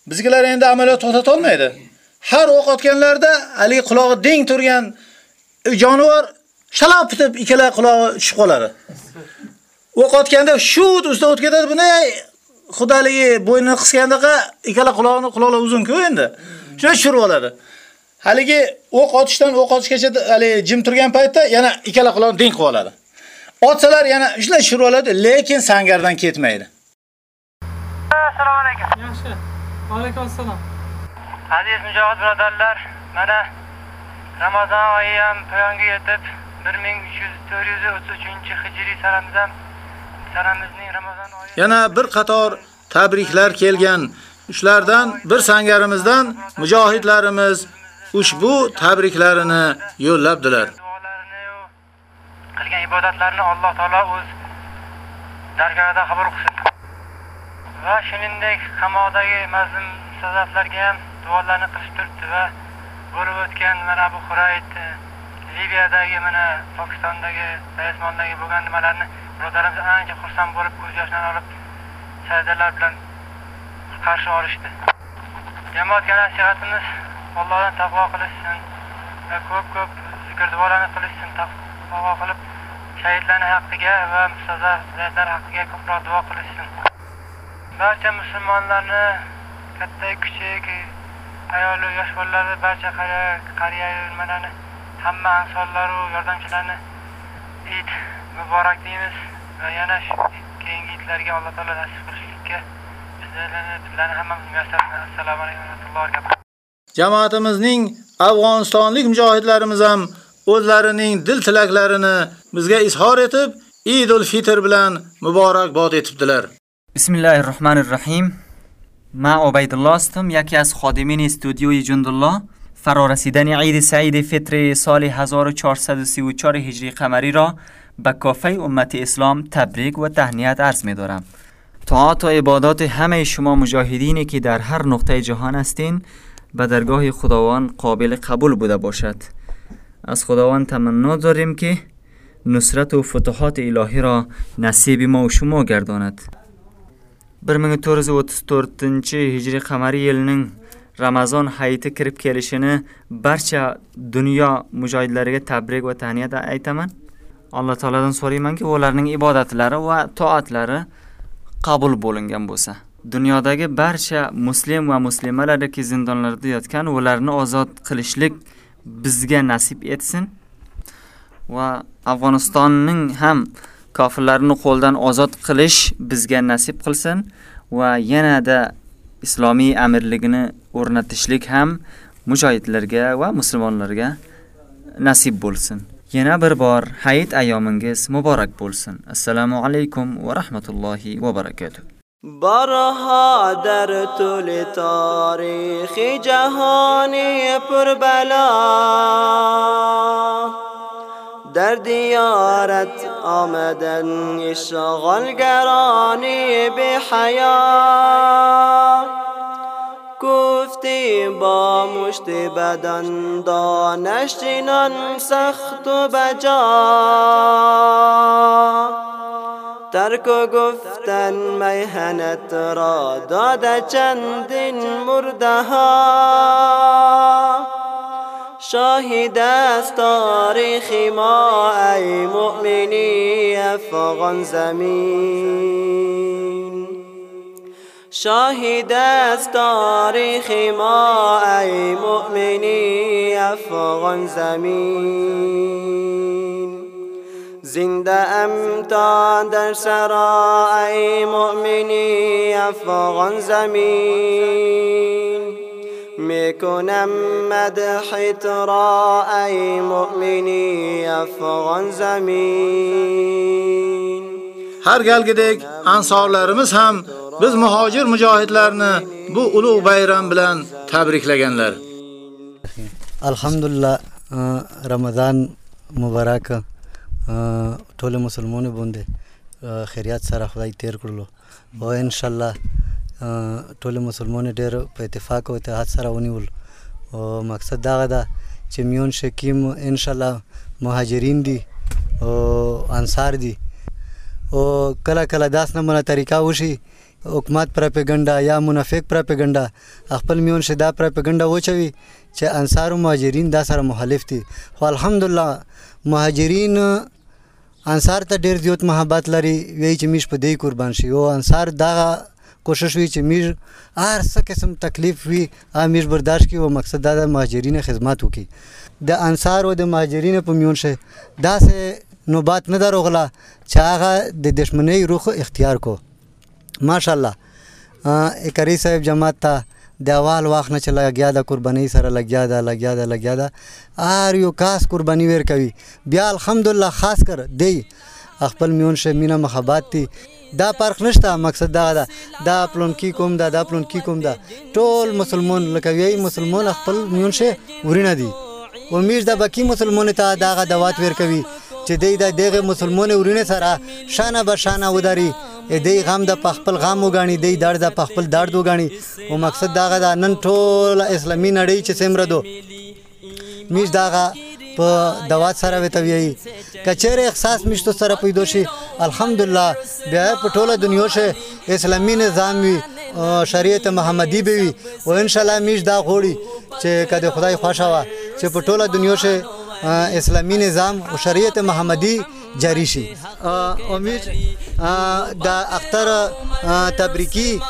bizgilar endi amaliyot to'xtata olmaydi. Har o'q otganlarda haligi qulog'i deng turgan jonivor shalap bitib ikkala qulog'i tushib qoladi. O'q otganda shu ustida o'tib ketadi, buni xudoligi bo'ynini qisgandaqa ikkala quloqni quloqlar uzun-ku endi. Shuni tushirib oladi. Haligi o'q otishdan o'q otishgacha hali jim turgan paytda yana ikkala quloqni ding qilib oladi. Otsalar yana shunday tushirib oladi, lekin sangardan ketmaydi. Assalomu alaykum. Yaxshi. Va alaykum assalom. Aziz mujohid birodarlar, mana Ramazon oyi ham poyonga yetib 1333-hijriy sanamizdan sanamizning Ramazon oyi Yana bir qator tabriklar kelgan. Shulardan bir sangarimizdan mujohidlarimiz ushbu tabriklarini yo'llabdilar. Qilgan ibodatlarni Alloh taolo o'z dargohida qabul qilsin. Va shuningdek qamodagi mazlum sazaflarga ham duolarni qilish turibdi va bo'lib o'tgan mana bu Xurayt e, Liviyadagi mana Pokistondagi, Dayasmondagi bo'lgan nimalarni birodarimiz ancha xursand bo'lib ko'z yoshlarini olib sajdalar bilan qarshi olishdi. Jamoatga nasihatimiz Allohdan taqvo qilishsin va ko'p-ko'p zikr duolarni qilishsin, taqvo qilib shahidlarni haqqiga va mustazaflar haqqiga ko'proq duo qilishsin. Barcha musulmonlarni katta kichik ayol yosh bolalarni barcha qariya ayollarni hamma ansorlar yordamchilarni Eid muborak deymiz va yana keyingi itlarga Alloh taolo nasib qilishlikka bizlarni bizlarni hammamiz muyassar assalomu alaykum va rahmatullohi. Jamoatimizning Afg'onistonlik mujohidlarimiz ham o'zlarining dil tilaklarini bizga izhor etib, Eidul Fitr bilan muborakbod etibdilar. Bismillahirrohmanirrohim. Ma Ubaydulloh istim, yaki از خادمین استودیوی جندالله فرارسیدن عید سعید فطر سال 1434 هجری قمری را به کافه امت اسلام تبریک و تهنیت عرض می دارم. طاعات و عبادات همه شما مجاهدینی که در هر نقطه جهان هستین به درگاه خداوند قابل قبول بوده باشد. از خداوند تمنا داریم که نصرت و فتوحات الهی را نصیب ما و شما گرداند. 1434 hijriy qamariy yilining Ramazon hayiti kirib kelishini barcha dunyo mujohidlariga tabrik va tahniyat aytaman. Alloh taoladan so'raymanki, ularning ibodatlari va toatlari qabul bo'lingan bo'lsa. Dunyodagi barcha muslim va muslimalarki zindonlarda yotgan ularni ozod qilishlik bizga nasib etsin va Afg'onistonning ham kofirlarni qo'ldan ozod qilish bizga nasib qilsin va yanada islomiy амирлигини o'rnatishlik ham mujohidlarga va musulmonlarga nasib bo'lsin. Yana bir bor hayit ayyomingiz muborak bo'lsin. Assalomu alaykum va rahmatullohi va barakatuh. بارها در طول تاریخ جهانی پربلا. در دیارت آمدن اشغالگرانی به حیا گفتی با مشت بدن دانش جنان سخت و بجا. ترک و گفتن میهنت را داده چندین مرده ها شاهد است تاریخ ما ای مؤمنی افغان زمین. شاهد است تاریخ ما ای مؤمنی افغان زمین. زنده ام تا در سرای مؤمنی افغان زمین میکنم مدحت را ای مؤمنی افغان زمین har galgidek ansorlarimiz ham biz muhojir mujohidlarni bu ulug' bayram bilan tabriklaganlar. alhamdulillah ramazon muborak толи мусулмони бонде хирият сарафлай тер курло ва иншалла толи мусулмони дер по иттифак ва иттиҳад сара униул мақсад дага да че миён шеким иншалла муҳаҷирин ди ансар ди кала кала дас намуна тариқа уши حکومت پراپیګنډا یا منافق پراپیګنډا خپل میون شدا پراپیګنډا وچوي چې انصار مهاجرین دا سره مخالف دي. خو الحمدلله مهاجرین انصار ته ډیر زیات محبت لري وی چې میش په دې قربان شي او انصار دا کوشش وی چې میش هر څه قسم تکلیف وي امیر برداشت کی او مقصد دا د مهاجرین خدمات وکي د انصار او د مهاجرین په میون شه دا سه نوبات نه دروغله چې هغه د دشمنی روخ اختیار کو ماشاءالله اکری صاحب جماعت ته د اول وخت نه چې لګیا د قرباني سره لګیا ده لګیا ده لګیا ده هر یو کاس قرباني ور کوي بیا الحمدلله خاص کر دی خپل میون شه مینه محبت دي دا فرق نشته مقصد دا ده دا پلون کی کوم دا دا پلون کی کوم دا ټول مسلمان لکه وی مسلمان خپل میون شه ورینه دي و میش د بکی مسلمان ته دا غدوات ور کوي چې دی د دغه مسلمان ورینه سره شانه به شانه وداري دی غم د پخپل غم وګاڼي دی درد د по дават сараветавией качере ихсас мишто сарапуйдоши алхамдулла бия по тола дуньёше исламӣ низам ви شریعت محمدی به وي. او ان شاء الله میش دا غوړي چې کده خدای خوشا وا چې په ټوله دنیا شه اسلامی نظام او شریعت محمدی جاری شي. امید دا اختر تبریکی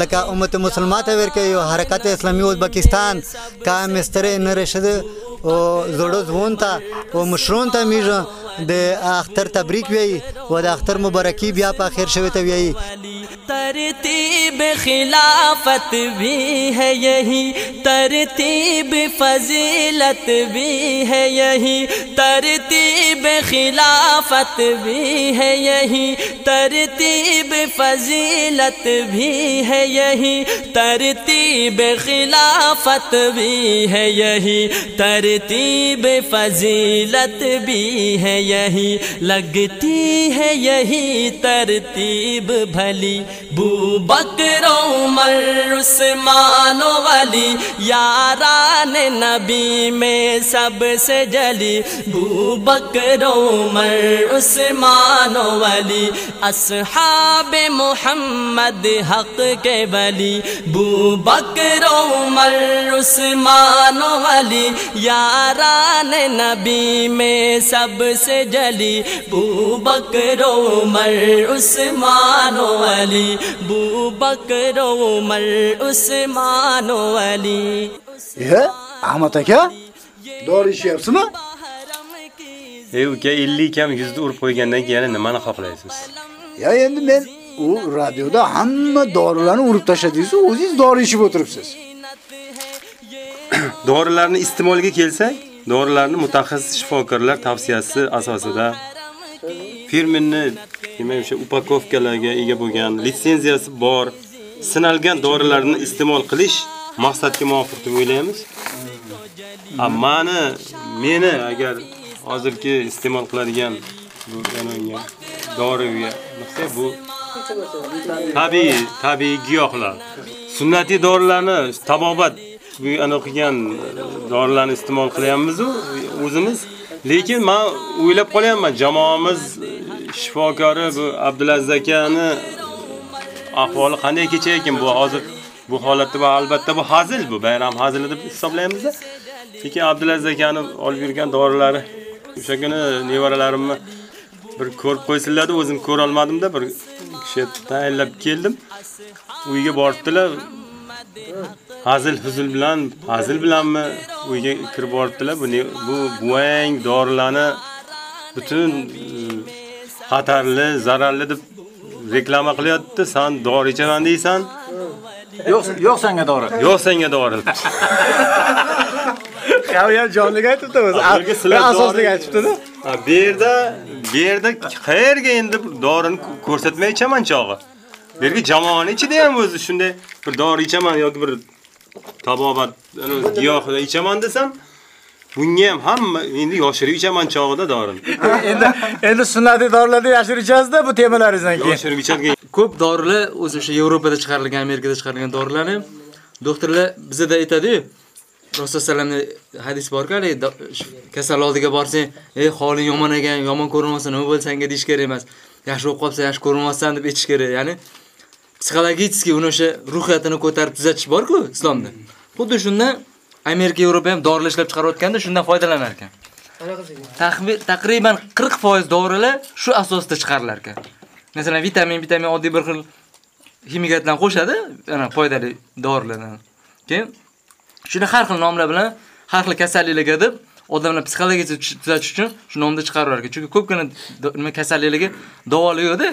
لکه امت مسلمانه ورکه یو حرکت اسلامی ازبکستان کا مستر نرشد o zodozvonta o mshronta mijo de akhtar tabrik vei و د اختر مبارکی بیا په خیر شوی ته وی ترتیب خلافت بھی ہے یہی ترتیب فضیلت بھی ہے یہی ترتیب خلافت بھی ہے یہی ترتیب فضیلت بھی ہے یہی ترتیب خلافت بھی ہے یہی تر तरतीब फजीलत भी है यही लगती है यही तरतीब भली बू बकर उमर उस्मान वाली यारान नबी में सबसे जली बू बकर उमर उस्मान वाली असहाब मोहम्मद हक के वली बू बकर उमर उस्मान वाली यारान नबी में सबसे जली बू बकर उमर उस्मान वाली बू बकर उमर उस्मान वाली E, Ahmad aka, dori ishyapsizmi? Ey uka 50 kam yuzni urib qo'ygandan keyin nimani xohlaysiz? Ya endi men u radioda hamma dorilarni urib tashladingiz, o'zingiz dori ishib o'tiribsiz. *coughs* Dorilarni iste'molga kelsak, dorilarni mutaxassis shifokorlar tavsiyasi asosida firmenni demak o'sha upakovkalarga ega bo'lgan, litsenziyasi bor, sinalgan dorilarni iste'mol qilish maqsadga muvofiq deb o'ylaymiz. Ammani meni agar hozirgi iste'mol qiladigan bu yangi doriga bu tabiiy, tabiiy giyohlar. Sunnatiy dorilarni tabobat ana o'qigan e, dorilarni iste'mol qilyapmiz o'zimiz. Lekin men o'ylab qolyapman, jamoamiz e, shifokori bu Abdulaziz akani ahvoli qanday kecha ekan bu hozir bu holatda bu albatta bu hazil bu bayram hazili deb hisoblaymiz. Lekin Abdulaziz akani olib yurgan dorilari o'sha kuni nevaralarimni bir ko'rib qo'ysinlar deb o'zim ko'ra olmadim-da bir kishi tayinlab keldim. Uyga boribdilar. Hazil huzul bilan, hazil bilanmi uyga kirib boribdilar. Bu bu buvang dorilarni butun xatarli, zararli deb reklama qilyapti. Sen dori ichaman deysan. Yo'q, yo'q senga dori. Yo'q senga dori. *laughs* Qaviyan jonliga aytibdi o'zi. Asosliga aytibdi-da. Ha, bu yerda, bu yerda qayerga endi dorini ko'rsatmay ichaman chog'i. Yerga jamoani ichida ham o'zi shunday bir dori ichaman yoki bir tabobat ana giyohida ichaman desam, bunga ham hamma endi yoshirib ichaman chog'ida dorini. *laughs* Endi endi sunnatiy dorilarni yashirib ichasizda bu temalaringizdan keyin. Yoshirib ichadigan Ko'p dorilar o'zi o'sha Yevropada chiqarilgan, Amerikada chiqarilgan dorilarni doktorlar bizda aytadi-yu, Rasululloh sallamning hadis bor-ku, haligi kasal oldiga borsang, "Ey, holing yomon ekan, yomon ko'rinmasa nima bo'lsa senga deyish kerak emas. Yaxshi bo'lib qolsa yaxshi ko'rinmassan" deb aytish kerak. Ya'ni psixologически uni o'sha ruhiyatini ko'tarib tuzatish bor-ku islomda. Xuddi shundan Amerika, Yevropa ham dorilar ishlab chiqarayotganda shundan foydalanar ekan. Taxmin taqriban 40% dorilar shu asosda chiqarilar ekan. Masalan, vitamin, vitamin oddiy bir xil ximikatlarni qo'shadi, ana foydali dorilardan. Keyin shuni har xil nomlar bilan har xil kasalliklarga deb odamlar psixologiyasini tuzatish uchun shu nomda chiqarar ekan. Chunki ko'pgina nima kasalliklarga davolari yo'q-da.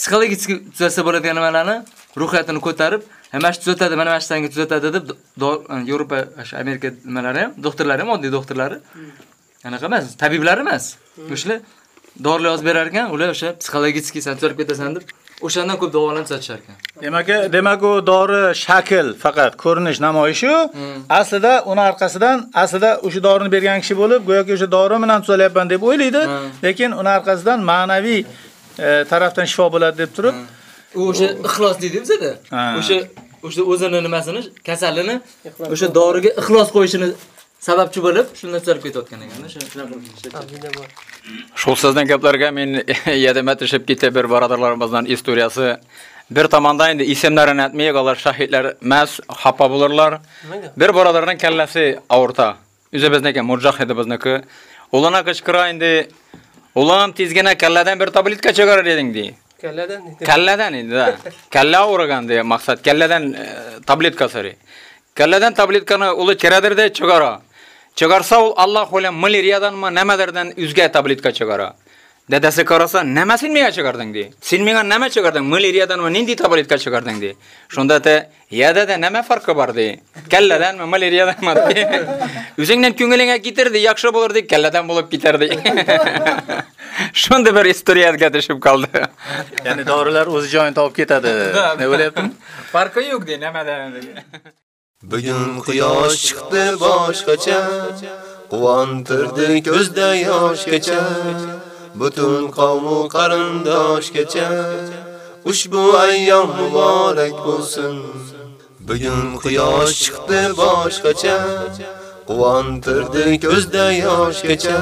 Psixologiyasiga tuzatsa bo'ladigan nimalarni ruhiyatini ko'tarib, mana shu tuzatadi, mana shu senga tuzatadi deb do- Yevropa, shu Amerika nimalari ham, doktorlari ham, oddiy doktorlari. Anaqa emas, tabiblar emas. O'shalar dorilar yozib berar ekan, ular o'sha psixologический sen tuzalib ketasan deb o'shandan ko'p davolanib satishar ekan. Demak, demak u dori shakl faqat ko'rinish namoyishi, aslida uni orqasidan aslida o'sha dorini bergan kishi bo'lib, go'yoki o'sha dori bilan tuzalyapman deb o'ylaydi, lekin uni orqasidan ma'naviy e, shifo bo'ladi deb turib, U o'sha ixlos deydi bizada. Ha. O'sha o'sha o'zini nimasini, kasalini o'sha doriga ixlos qo'yishini sababchi bo'lib, shundan tuzalib ketayotgan ekan. Shunaqa Шул сездән гәпләргә мин ядәмә төшеп китә бер барадарларыбыздан историясы. Бер таманда инде исемнәрен әйтмәйек, алар шаһитлар мәс хапа булырлар. Бер барадарның кәлләсе авырта. Үзебезнеке муҗахидебезнеке. Улана кычкыра инде. Улам тизгенә кәлләдән бер таблетка чыгарыр идең ди. Kellerden dedi. Кәлләдән инде. да. Кәллә авырган ди максат. Кәлләдән э, таблетка сорый. Кәлләдән таблетканы улы керәдер дә чыгара. Чыгарса ул Аллах белән малярияданмы, нәмәдәрдән үзгә таблетка чыгара. Дәдәсе караса, "Нәмә син миңа чыгардың?" ди. "Син миңа нәмә чыгардың? Малярияданмы, нинди таблетка чыгардың?" ди. Шунда те, "Я дәдә, нәмә фаркы бар?" ди. "Кәлләдәнме, малярияданмы?" ди. "Үзеңнән күңелеңә китер ди, яхшы булыр ди, кәлләдән булып китер ди." Шунда бер историягә төшеп калды. ya'ni dorilar o'z joyini topib ketadi *laughs* deb o'ylayaptim. Farqi yo'q ди, нәмәдән ди. Bugun quyosh chiqdi boshqacha, quvontirdi ko'zda yoshgacha, butun qavmu qarindoshgacha. Ushbu ayyom muborak bo'lsin. Bugun quyosh chiqdi boshqacha, quvontirdi ko'zda yoshgacha,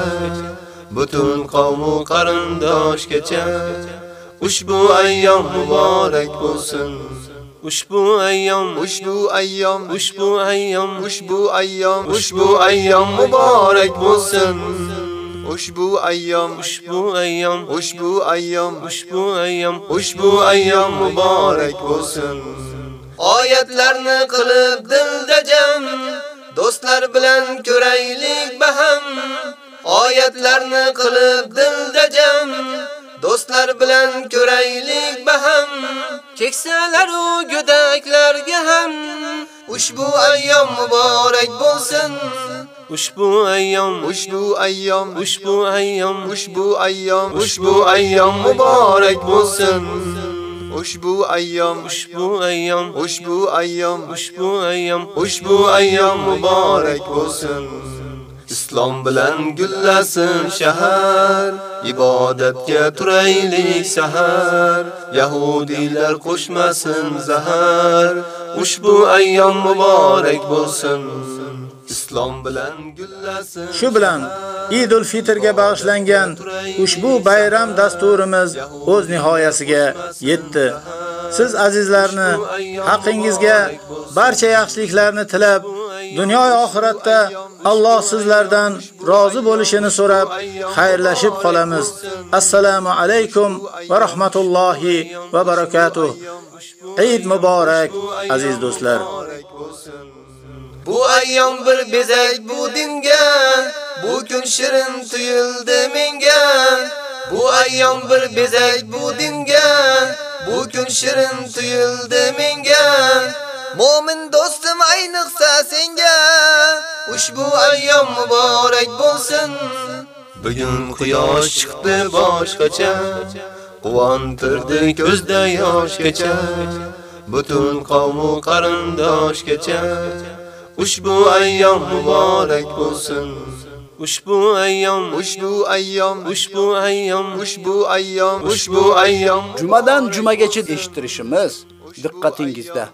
butun qavmu qarindoshgacha. Ushbu ayyom muborak bo'lsin. Ushbu ayyom, ushbu ayyom, ushbu ayyom, ushbu ayyom, ushbu ayyom muborak bo'lsin. Ushbu ayyom, ushbu ayyom, ushbu ayyom, ushbu ayyom, ushbu ayyom muborak bo'lsin. Oyatlarni qilib dilda jam, do'stlar bilan ko'raylik baham. Oyatlarni qilib dilda jam, do'stlar bilan ko'raylik baham. Keksalar u go'daklarga ham ushbu ayyom muborak bo'lsin. Ushbu ayyom, ushbu ayyom, ushbu ayyom, ushbu ayyom, ushbu ayyom muborak bo'lsin. Ushbu ayyom, ushbu ayyom, ushbu ayyom, ushbu ayyom, ushbu ayyom muborak bo'lsin. Islom bilan gullasin shahar, ibodatga turaylik sahar. Yahudiylar qo'shmasin zahar, ushbu ayyom muborak bo'lsin. Islom bilan gullasin. Shu bilan Idul Fitrga bag'ishlangan ushbu bayram dasturimiz o'z nihoyasiga yetdi. Siz azizlarni haqingizga barcha yaxshiliklarni tilab, dunyo va oxiratda Alloh sizlardan rozi bo'lishini so'rab xayrlashib qolamiz. Assalomu alaykum va rahmatullohi va barakotuh. Eid muborak aziz do'stlar. Bu ayyom bir bezak bu dinge bu kun shirin tuyuldi menga. Bu ayyom bir bezak bu dinge bu kun shirin tuyuldi menga. Mo'min do'stim ayniqsa senga, ushbu ayyom muborak bo'lsin. Bugun quyosh chiqdi boshqacha, quvontirdi ko'zda yoshgacha, butun qavmu qarindoshgacha. Ushbu ayyom muborak bo'lsin. Ushbu ayyom, ushbu ayyom, ushbu ayyom, ushbu ayyom, ushbu ayyom. Jumadan jumagacha eshittirishimiz diqqatingizda.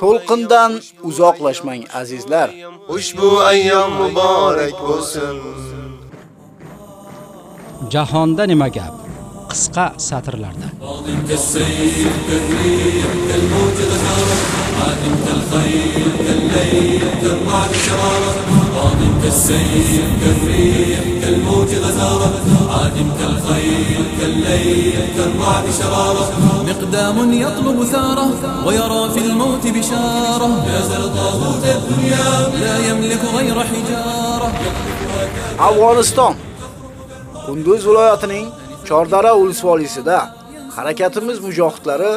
To'lqindan uzoqlashmang azizlar. Ushbu ayyom muborak bo'lsin. Jahonda nima gap? Qisqa satrlarda. قادم كالسيف كالريح كالموج غزارة عادم كالخيل كالليل كالرعد شرارة مقدام يطلب ثاره ويرى في الموت بشارة لا زال طاغوت الدنيا لا يملك غير حجارة Afg'oniston Qunduz viloyatining Chordara ulsvolisida harakatimiz mujohidlari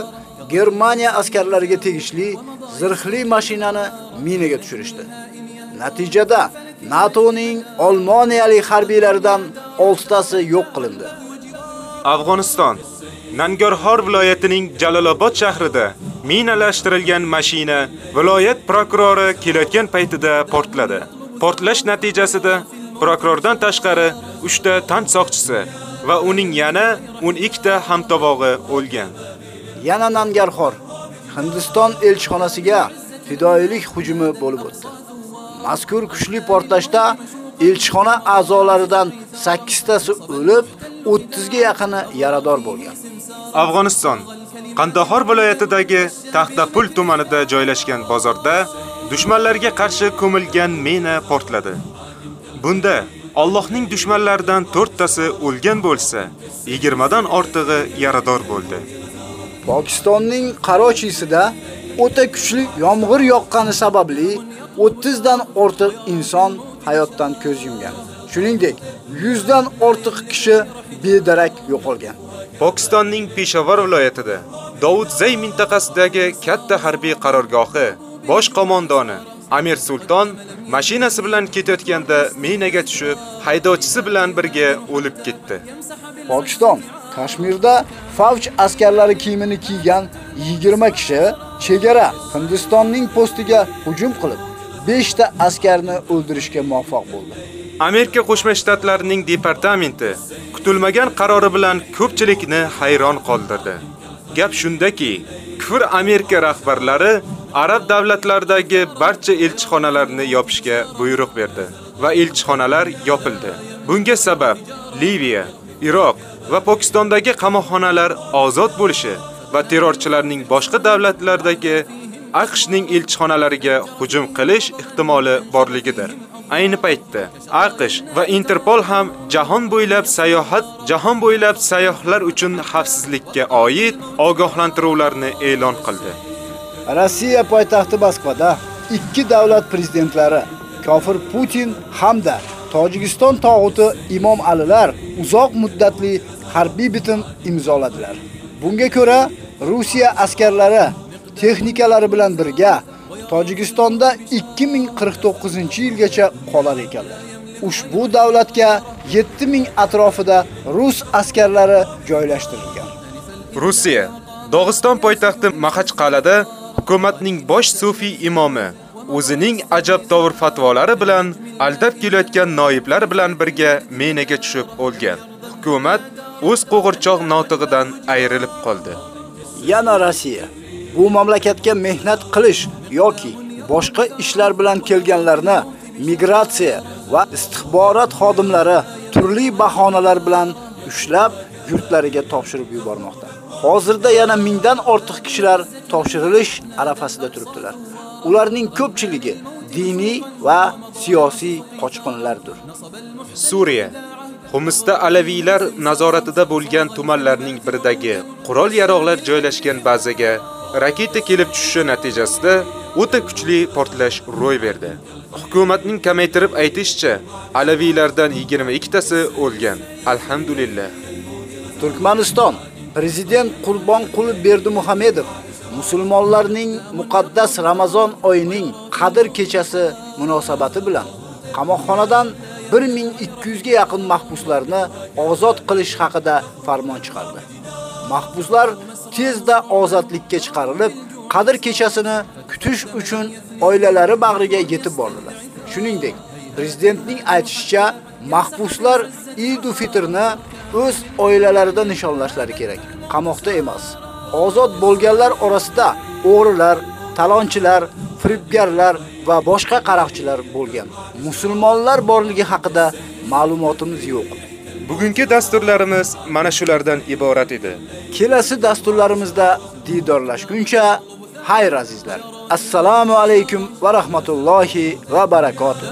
Германия аскерлерге тегишли зырхли машинаны минеге түшүрүштү. Натыйжада NATOning Olmoniyalik harbiylaridan 6 tasi yo'q qilindi. Afg'oniston Nangarhor viloyatining Jalolobod shahrida minalashtirilgan mashina viloyat prokurori kelayotgan paytida portladi. Portlash natijasida prokurordan tashqari 3 ta tank soqchisi va uning yana 12 ta hamtovog'i o'lgan. Yana Nangarhor Hindiston elchixonasiga fidoilik hujumi bo'lib o'tdi. Mazkur kuchli portlashda elchixona a'zolaridan 8 tasi o'lib, 30 ga yaqini yarador bo'lgan. Afg'oniston Qandahor viloyatidagi Taxtapul tumanida joylashgan bozorda dushmanlarga qarshi ko'milgan mina portladi. Bunda Allohning dushmanlaridan 4 tasi o'lgan bo'lsa, 20 dan ortig'i yarador bo'ldi. Pokistonning Qarochisida o'ta kuchli yomg'ir yoqqani sababli 30 dan ortiq inson hayotdan ko'z yumgan. Shuningdek, 100 dan ortiq kishi bedarak yo'qolgan. Pokistonning Peshawar viloyatida Davud Zay mintaqasidagi katta harbiy qarorgohi bosh qo'mondoni Amir Sulton mashinasi bilan ketayotganda minaga tushib, haydovchisi bilan birga o'lib ketdi. Pokiston Кашмирда Фавч аскерлери кийимини кийген 20 киши чегара Hindistonning postiga hujum qilib, 5 ta askarni o'ldirishga muvaffaq bo'ldi. Amerika Qo'shma Shtatlarining departamenti kutilmagan qarori bilan ko'pchilikni hayron qoldirdi. Gap shundaki, kufr Amerika rahbarlari arab davlatlaridagi barcha элчихоналарни yopishga buyruq berdi va elchixonalar yopildi. Bunga sabab Liviya, Iroq va Pokistondagi qamoqxonalar ozod bo'lishi va terrorchilarning boshqa davlatlardagi AQShning elchixonalariga hujum qilish ehtimoli borligidir. Ayni paytda AQSh va Interpol ham jahon bo'ylab sayohat, jahon bo'ylab sayyohlar uchun xavfsizlikka oid ogohlantiruvlarni e'lon qildi. Rossiya poytaxti Moskvada ikki davlat prezidentlari kofir Putin hamda Tojikiston tog'uti Imom Alilar uzoq muddatli harbiy bitim imzoladilar. Bunga ko'ra Rossiya askarlari texnikalari bilan birga Tojikistonda 2049-yilgacha qolar ekanlar. Ushbu davlatga 7000 atrofida rus askarlari joylashtirilgan. Rossiya Dog'iston poytaxti Maxachqal'ada hukumatning bosh sufiy imomi o'zining ajabtovur fatvolari bilan aldab kelayotgan noiblar bilan birga menaga tushib o'lgan. Hukumat o'z qo'g'irchoq notig'idan ayrilib qoldi. Yana Rossiya bu mamlakatga mehnat qilish yoki boshqa ishlar bilan kelganlarni migratsiya va istixborot xodimlari turli bahonalar bilan ushlab yurtlariga topshirib yubormoqda. Hozirda yana mingdan ortiq kishilar topshirilish arafasida turibdilar. Ularning ko'pchiligi diniy va siyosiy qochqinlardir. Suriya Xumusda Alaviylar nazoratida bo'lgan tumanlarning biridagi qurol yaroqlar joylashgan bazaga raketa kelib tushishi natijasida o'ta kuchli portlash ro'y berdi. Hukumatning kamaytirib aytishicha, Alaviylardan 22 tasi o'lgan. Alhamdulillah. Turkmaniston prezident Qurbonqul Berdimuhamedov musulmonlarning muqaddas Ramazon oyining Qadr kechasi munosabati bilan qamoqxonadan 1200 ga yaqin mahbuslarni ozod qilish haqida farmon chiqardi. Mahbuslar tezda ozodlikka chiqarilib, Qadr kechasini kutish uchun oilalari жетип yetib bordilar. Shuningdek, prezidentning aytishicha, mahbuslar фитрны fitrni o'z oilalarida nishonlashlari kerak, qamoqda emas. Ozod bo'lganlar orasida talonchilar, firibgarlar va boshqa qaroqchilar bo'lgan. Musulmonlar borligi haqida ma'lumotimiz yo'q. Bugungi dasturlarimiz mana shulardan iborat edi. Kelasi dasturlarimizda diydorlashguncha xayr azizlar. Assalomu alaykum va rahmatullohi va barakotuh.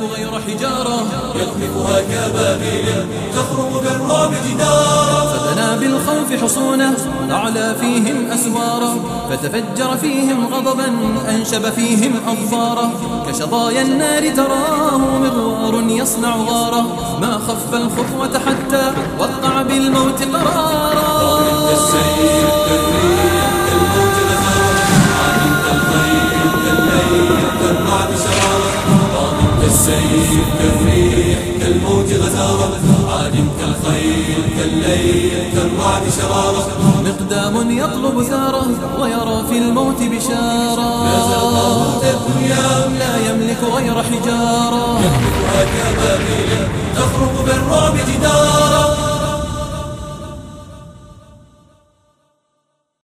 غير حجارة يقذفها كبابيل تخرج بالرعب جدارا فبنى بالخوف حصونه أعلى فيهم أسوارا. فتفجر فيهم غضبا أنشب فيهم أظفارا. كشظايا النار تراه مغوار يصنع غارا. ما خف الخطوة حتى وقع بالموت قرارا. السيف كالموت كالخيل كالليل كالرعد شرارة كالسيف كالريح كالموج غزارة عادم كالخيل كالليل كالرعد شرارة. مقدام يطلب ثاره ويرى في الموت بشارة. لا يملك غير حجارة. كبابيل تخرق بالرعب جدارا